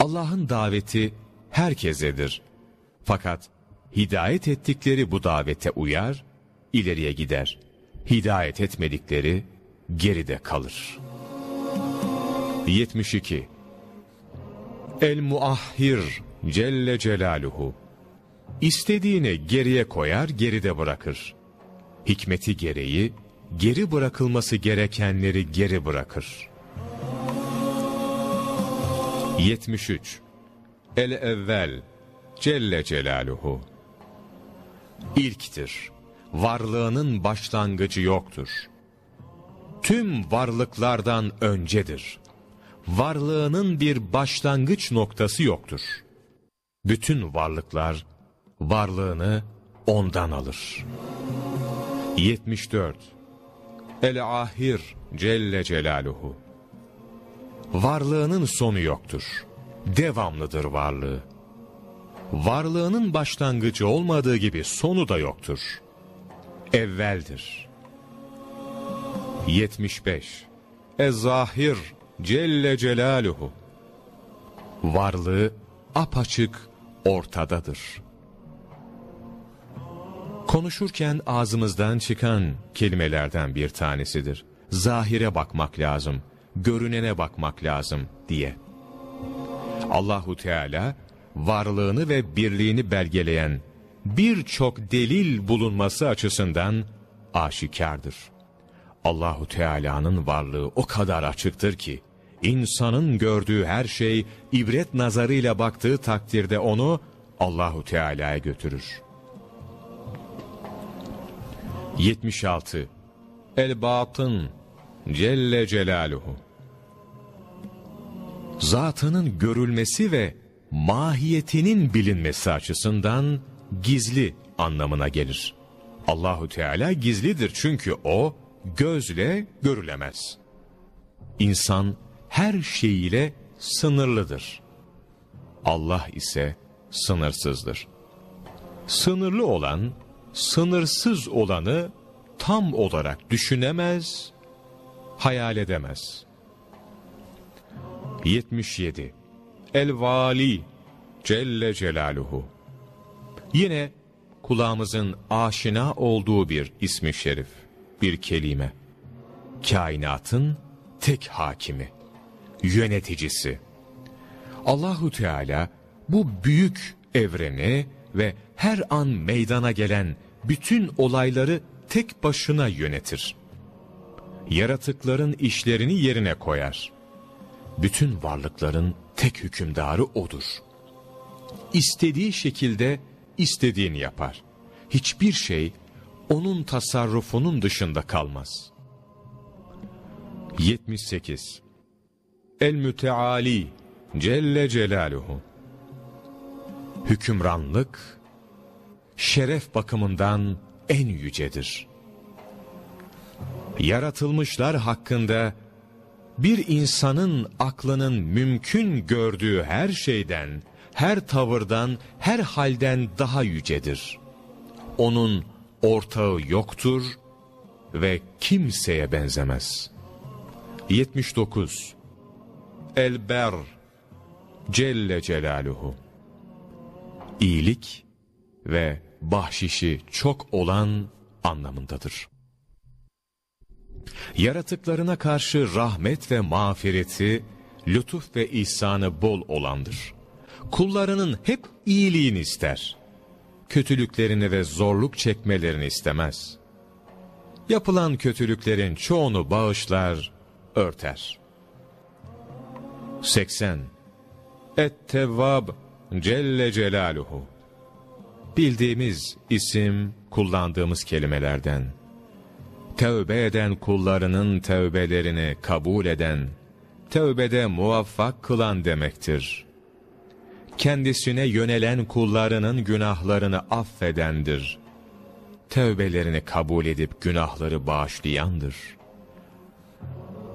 Allah'ın daveti herkesedir. Fakat hidayet ettikleri bu davete uyar, ileriye gider. Hidayet etmedikleri geride kalır. 72 El-Muahhir Celle Celaluhu İstediğini geriye koyar, geride bırakır. Hikmeti gereği, geri bırakılması gerekenleri geri bırakır. 73 El-Evvel Celle Celaluhu İlktir. Varlığının başlangıcı yoktur. Tüm varlıklardan öncedir. Varlığının bir başlangıç noktası yoktur. Bütün varlıklar varlığını ondan alır. 74 El-Ahir Celle Celaluhu Varlığının sonu yoktur. Devamlıdır varlığı. Varlığının başlangıcı olmadığı gibi sonu da yoktur. Evveldir. 75 Ez-Zahir Celle Celaluhu Varlığı apaçık ortadadır. Konuşurken ağzımızdan çıkan kelimelerden bir tanesidir. Zahire bakmak lazım, görünene bakmak lazım diye. Allahu Teala varlığını ve birliğini belgeleyen birçok delil bulunması açısından aşikardır. Allahu Teala'nın varlığı o kadar açıktır ki insanın gördüğü her şey ibret nazarıyla baktığı takdirde onu Allahu Teala'ya götürür. 76 El-Batın Celle Celaluhu Zatının görülmesi ve mahiyetinin bilinmesi açısından gizli anlamına gelir. Allahu Teala gizlidir çünkü o gözle görülemez. İnsan her şeyiyle sınırlıdır. Allah ise sınırsızdır. Sınırlı olan, sınırsız olanı tam olarak düşünemez, hayal edemez. 77 El-Vali Celle Celaluhu Yine kulağımızın aşina olduğu bir ismi şerif, bir kelime. Kainatın tek hakimi, yöneticisi. Allahu Teala bu büyük evreni ve her an meydana gelen bütün olayları tek başına yönetir. Yaratıkların işlerini yerine koyar. Bütün varlıkların tek hükümdarı O'dur. İstediği şekilde istediğini yapar. Hiçbir şey O'nun tasarrufunun dışında kalmaz. 78 El-Müteali Celle Celaluhu Hükümranlık, şeref bakımından en yücedir. Yaratılmışlar hakkında bir insanın aklının mümkün gördüğü her şeyden, her tavırdan, her halden daha yücedir. Onun ortağı yoktur ve kimseye benzemez. 79 El-Ber Celle Celaluhu İyilik ve bahşişi çok olan anlamındadır. Yaratıklarına karşı rahmet ve mağfireti, lütuf ve ihsanı bol olandır. Kullarının hep iyiliğini ister. Kötülüklerini ve zorluk çekmelerini istemez. Yapılan kötülüklerin çoğunu bağışlar, örter. 80. Et-Tevvab Celle Celaluhu. Bildiğimiz isim, kullandığımız kelimelerden. Tevbe eden kullarının tevbelerini kabul eden, tevbede muvaffak kılan demektir. Kendisine yönelen kullarının günahlarını affedendir. Tevbelerini kabul edip günahları bağışlayandır.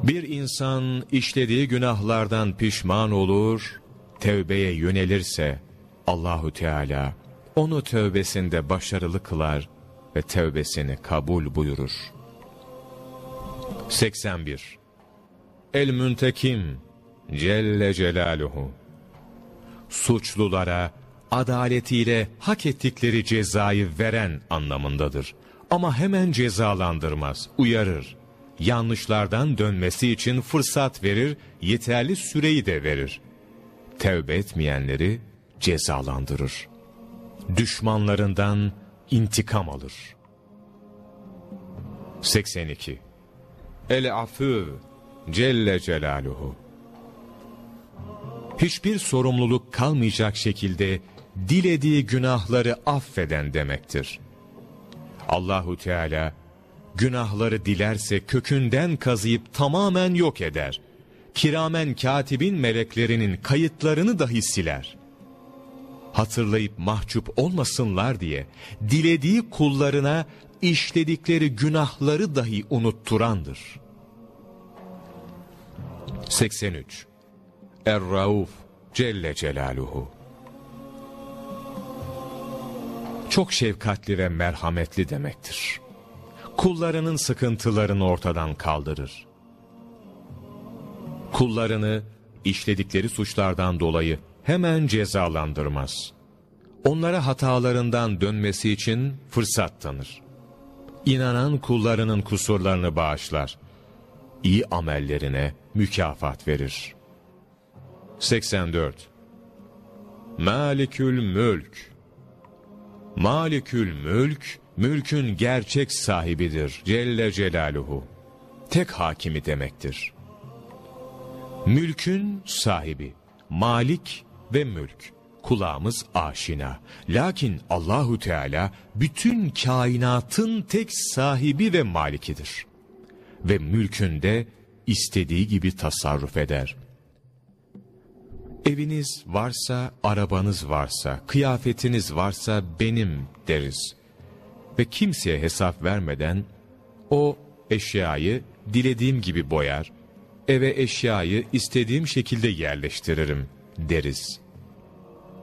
Bir insan işlediği günahlardan pişman olur, tevbeye yönelirse Allahu Teala onu tövbesinde başarılı kılar ve tövbesini kabul buyurur. 81. El-Müntekim Celle Celaluhu Suçlulara adaletiyle hak ettikleri cezayı veren anlamındadır. Ama hemen cezalandırmaz, uyarır. Yanlışlardan dönmesi için fırsat verir, yeterli süreyi de verir. Tevbe etmeyenleri cezalandırır. Düşmanlarından intikam alır. 82. El-Afü Celle Celaluhu Hiçbir sorumluluk kalmayacak şekilde dilediği günahları affeden demektir. Allahu Teala günahları dilerse kökünden kazıyıp tamamen yok eder. Kiramen katibin meleklerinin kayıtlarını dahi siler. Hatırlayıp mahcup olmasınlar diye dilediği kullarına işledikleri günahları dahi unutturandır. 83. Er-Rauf Celle Celaluhu Çok şefkatli ve merhametli demektir. Kullarının sıkıntılarını ortadan kaldırır. Kullarını işledikleri suçlardan dolayı hemen cezalandırmaz. Onlara hatalarından dönmesi için fırsat tanır. İnanan kullarının kusurlarını bağışlar. İyi amellerine mükafat verir. 84 Malikül Mülk Malikül Mülk, mülkün gerçek sahibidir Celle Celaluhu. Tek hakimi demektir. Mülkün sahibi, malik ve mülk. Kulağımız aşina. Lakin Allahu Teala bütün kainatın tek sahibi ve malikidir. Ve mülkünde istediği gibi tasarruf eder. Eviniz varsa, arabanız varsa, kıyafetiniz varsa benim deriz. Ve kimseye hesap vermeden o eşyayı dilediğim gibi boyar, eve eşyayı istediğim şekilde yerleştiririm deriz.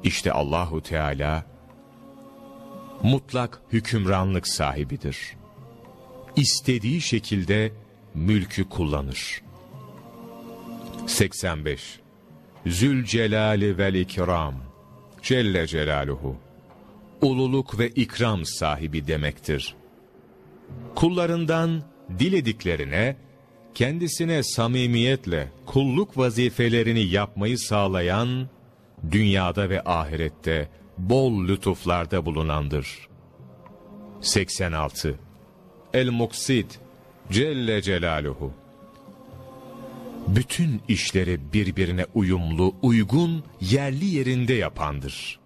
İşte Allahu Teala mutlak hükümranlık sahibidir. İstediği şekilde mülkü kullanır. 85 Zülcelali vel ikram Celle Celaluhu Ululuk ve ikram sahibi demektir. Kullarından dilediklerine, kendisine samimiyetle kulluk vazifelerini yapmayı sağlayan, dünyada ve ahirette bol lütuflarda bulunandır. 86. El-Muksid Celle Celaluhu bütün işleri birbirine uyumlu, uygun, yerli yerinde yapandır.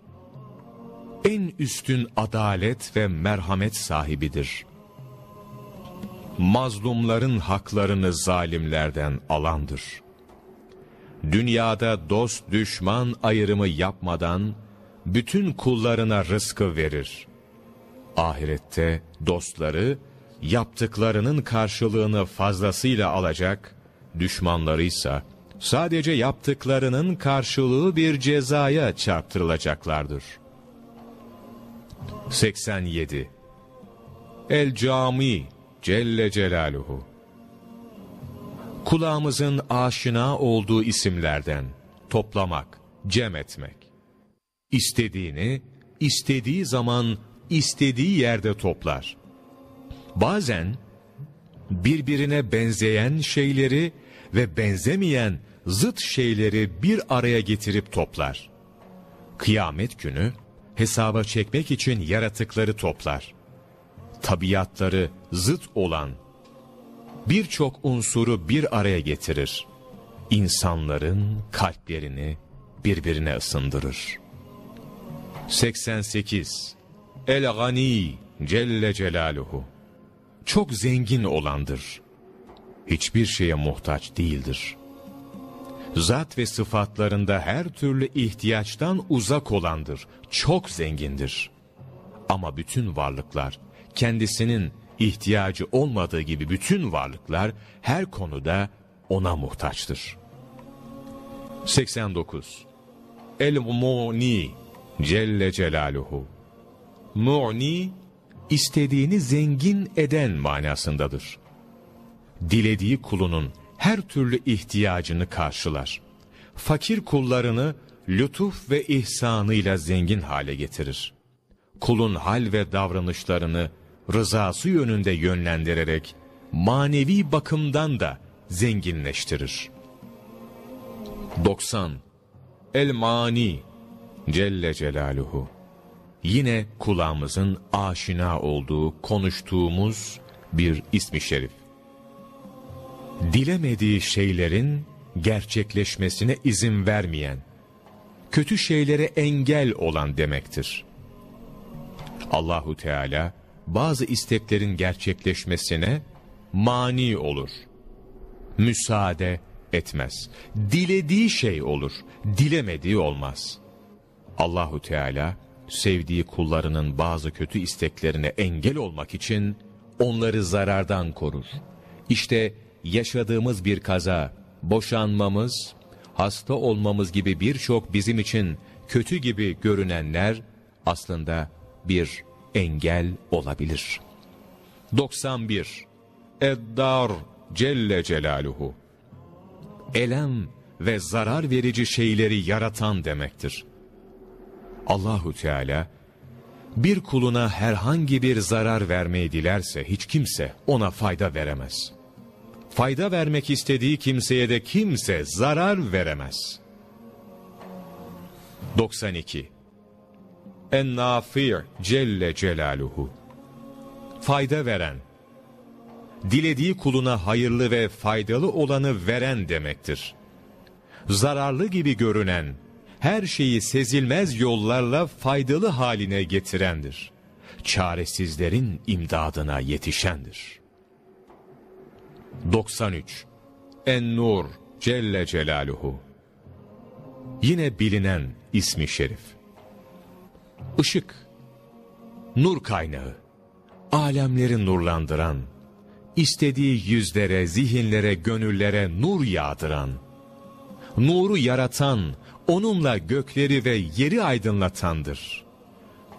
En üstün adalet ve merhamet sahibidir. Mazlumların haklarını zalimlerden alandır. Dünyada dost düşman ayrımı yapmadan bütün kullarına rızkı verir. Ahirette dostları yaptıklarının karşılığını fazlasıyla alacak düşmanlarıysa sadece yaptıklarının karşılığı bir cezaya çarptırılacaklardır. 87 El Cami Celle Celaluhu Kulağımızın aşina olduğu isimlerden toplamak, cem etmek. İstediğini, istediği zaman, istediği yerde toplar. Bazen birbirine benzeyen şeyleri ve benzemeyen zıt şeyleri bir araya getirip toplar. Kıyamet günü hesaba çekmek için yaratıkları toplar. Tabiatları zıt olan birçok unsuru bir araya getirir. İnsanların kalplerini birbirine ısındırır. 88. El-Gani Celle Celaluhu Çok zengin olandır. Hiçbir şeye muhtaç değildir. Zat ve sıfatlarında her türlü ihtiyaçtan uzak olandır. Çok zengindir. Ama bütün varlıklar kendisinin ihtiyacı olmadığı gibi bütün varlıklar her konuda ona muhtaçtır. 89. El-Mu'ni Celle Celaluhu Mu'ni, istediğini zengin eden manasındadır. Dilediği kulunun her türlü ihtiyacını karşılar. Fakir kullarını lütuf ve ihsanıyla zengin hale getirir. Kulun hal ve davranışlarını rızası yönünde yönlendirerek manevi bakımdan da zenginleştirir. 90. El-Mani Celle Celaluhu Yine kulağımızın aşina olduğu, konuştuğumuz bir ismi şerif. Dilemediği şeylerin gerçekleşmesine izin vermeyen, kötü şeylere engel olan demektir. Allahu Teala bazı isteklerin gerçekleşmesine mani olur. Müsaade etmez. Dilediği şey olur, dilemediği olmaz. Allahu Teala sevdiği kullarının bazı kötü isteklerine engel olmak için onları zarardan korur. İşte yaşadığımız bir kaza, boşanmamız, hasta olmamız gibi birçok bizim için kötü gibi görünenler aslında bir engel olabilir. 91. Eddar Celle Celaluhu Elem ve zarar verici şeyleri yaratan demektir. Allahu Teala bir kuluna herhangi bir zarar vermeyi dilerse hiç kimse ona fayda veremez. Fayda vermek istediği kimseye de kimse zarar veremez. 92. En-Nafi' Celle Celaluhu Fayda veren, dilediği kuluna hayırlı ve faydalı olanı veren demektir. Zararlı gibi görünen, her şeyi sezilmez yollarla faydalı haline getirendir. Çaresizlerin imdadına yetişendir. 93. En-Nur Celle Celaluhu Yine bilinen ismi şerif. Işık, nur kaynağı, alemleri nurlandıran, istediği yüzlere, zihinlere, gönüllere nur yağdıran, nuru yaratan, onunla gökleri ve yeri aydınlatandır.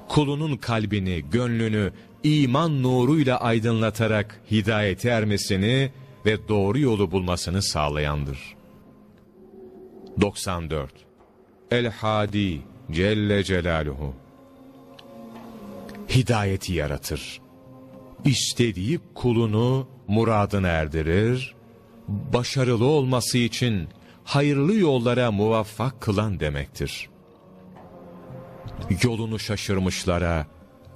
Kulunun kalbini, gönlünü iman nuruyla aydınlatarak hidayete ermesini ve doğru yolu bulmasını sağlayandır. 94. El-Hadi Celle Celaluhu Hidayeti yaratır. İstediği kulunu muradına erdirir, başarılı olması için hayırlı yollara muvaffak kılan demektir. Yolunu şaşırmışlara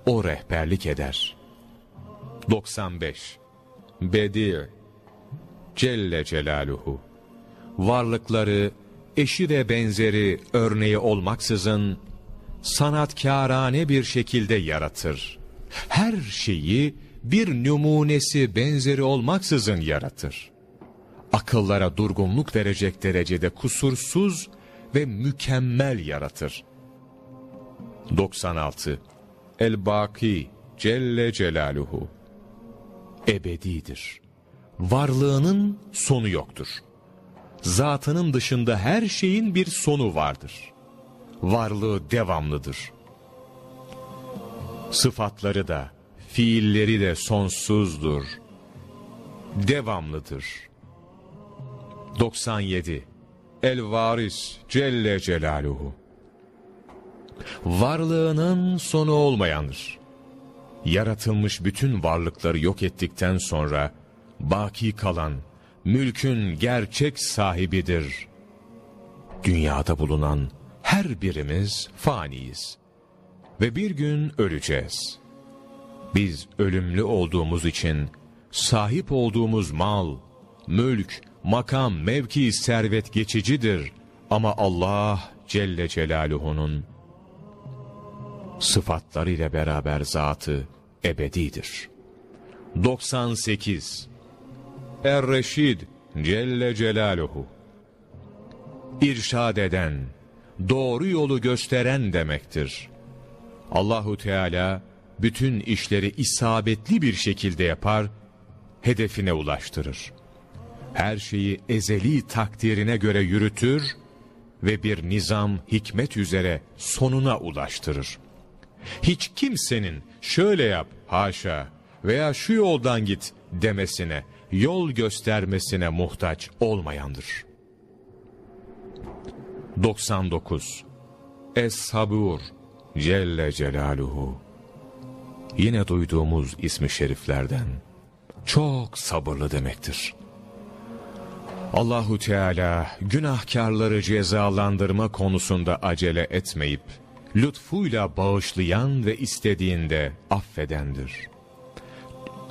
o rehberlik eder. 95. Bedi Celle Celaluhu Varlıkları, eşi ve benzeri örneği olmaksızın sanatkârane bir şekilde yaratır. Her şeyi bir numunesi benzeri olmaksızın yaratır akıllara durgunluk verecek derecede kusursuz ve mükemmel yaratır. 96. El-Baki Celle Celaluhu Ebedidir. Varlığının sonu yoktur. Zatının dışında her şeyin bir sonu vardır. Varlığı devamlıdır. Sıfatları da, fiilleri de sonsuzdur. Devamlıdır 97 El-Varis Celle Celaluhu Varlığının sonu olmayandır. Yaratılmış bütün varlıkları yok ettikten sonra baki kalan mülkün gerçek sahibidir. Dünyada bulunan her birimiz faniyiz ve bir gün öleceğiz. Biz ölümlü olduğumuz için sahip olduğumuz mal, mülk makam, mevki, servet geçicidir ama Allah Celle Celaluhu'nun sıfatlarıyla beraber zatı ebedidir. 98 Er-Reşid Celle Celaluhu İrşad eden, doğru yolu gösteren demektir. Allahu Teala bütün işleri isabetli bir şekilde yapar, hedefine ulaştırır. Her şeyi ezeli takdirine göre yürütür ve bir nizam hikmet üzere sonuna ulaştırır. Hiç kimsenin şöyle yap haşa veya şu yoldan git demesine, yol göstermesine muhtaç olmayandır. 99 Es-Sabur Celle Celaluhu Yine duyduğumuz ismi şeriflerden çok sabırlı demektir. Allahu Teala günahkarları cezalandırma konusunda acele etmeyip lütfuyla bağışlayan ve istediğinde affedendir.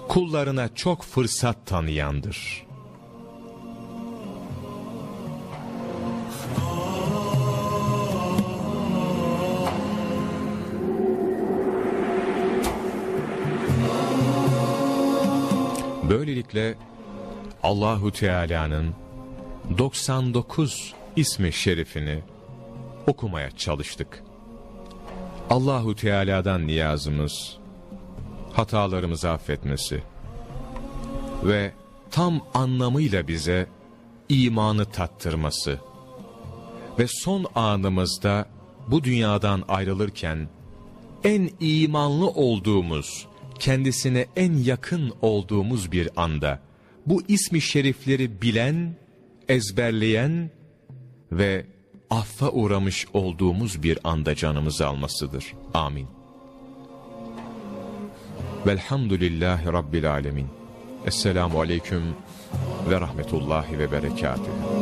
Kullarına çok fırsat tanıyandır. Böylelikle Allahu Teala'nın 99 ismi şerifini okumaya çalıştık. Allahu Teala'dan niyazımız hatalarımızı affetmesi ve tam anlamıyla bize imanı tattırması ve son anımızda bu dünyadan ayrılırken en imanlı olduğumuz, kendisine en yakın olduğumuz bir anda bu ismi şerifleri bilen, ezberleyen ve affa uğramış olduğumuz bir anda canımızı almasıdır. Amin. Velhamdülillahi Rabbil Alemin. Esselamu Aleyküm ve Rahmetullahi ve Berekatühü.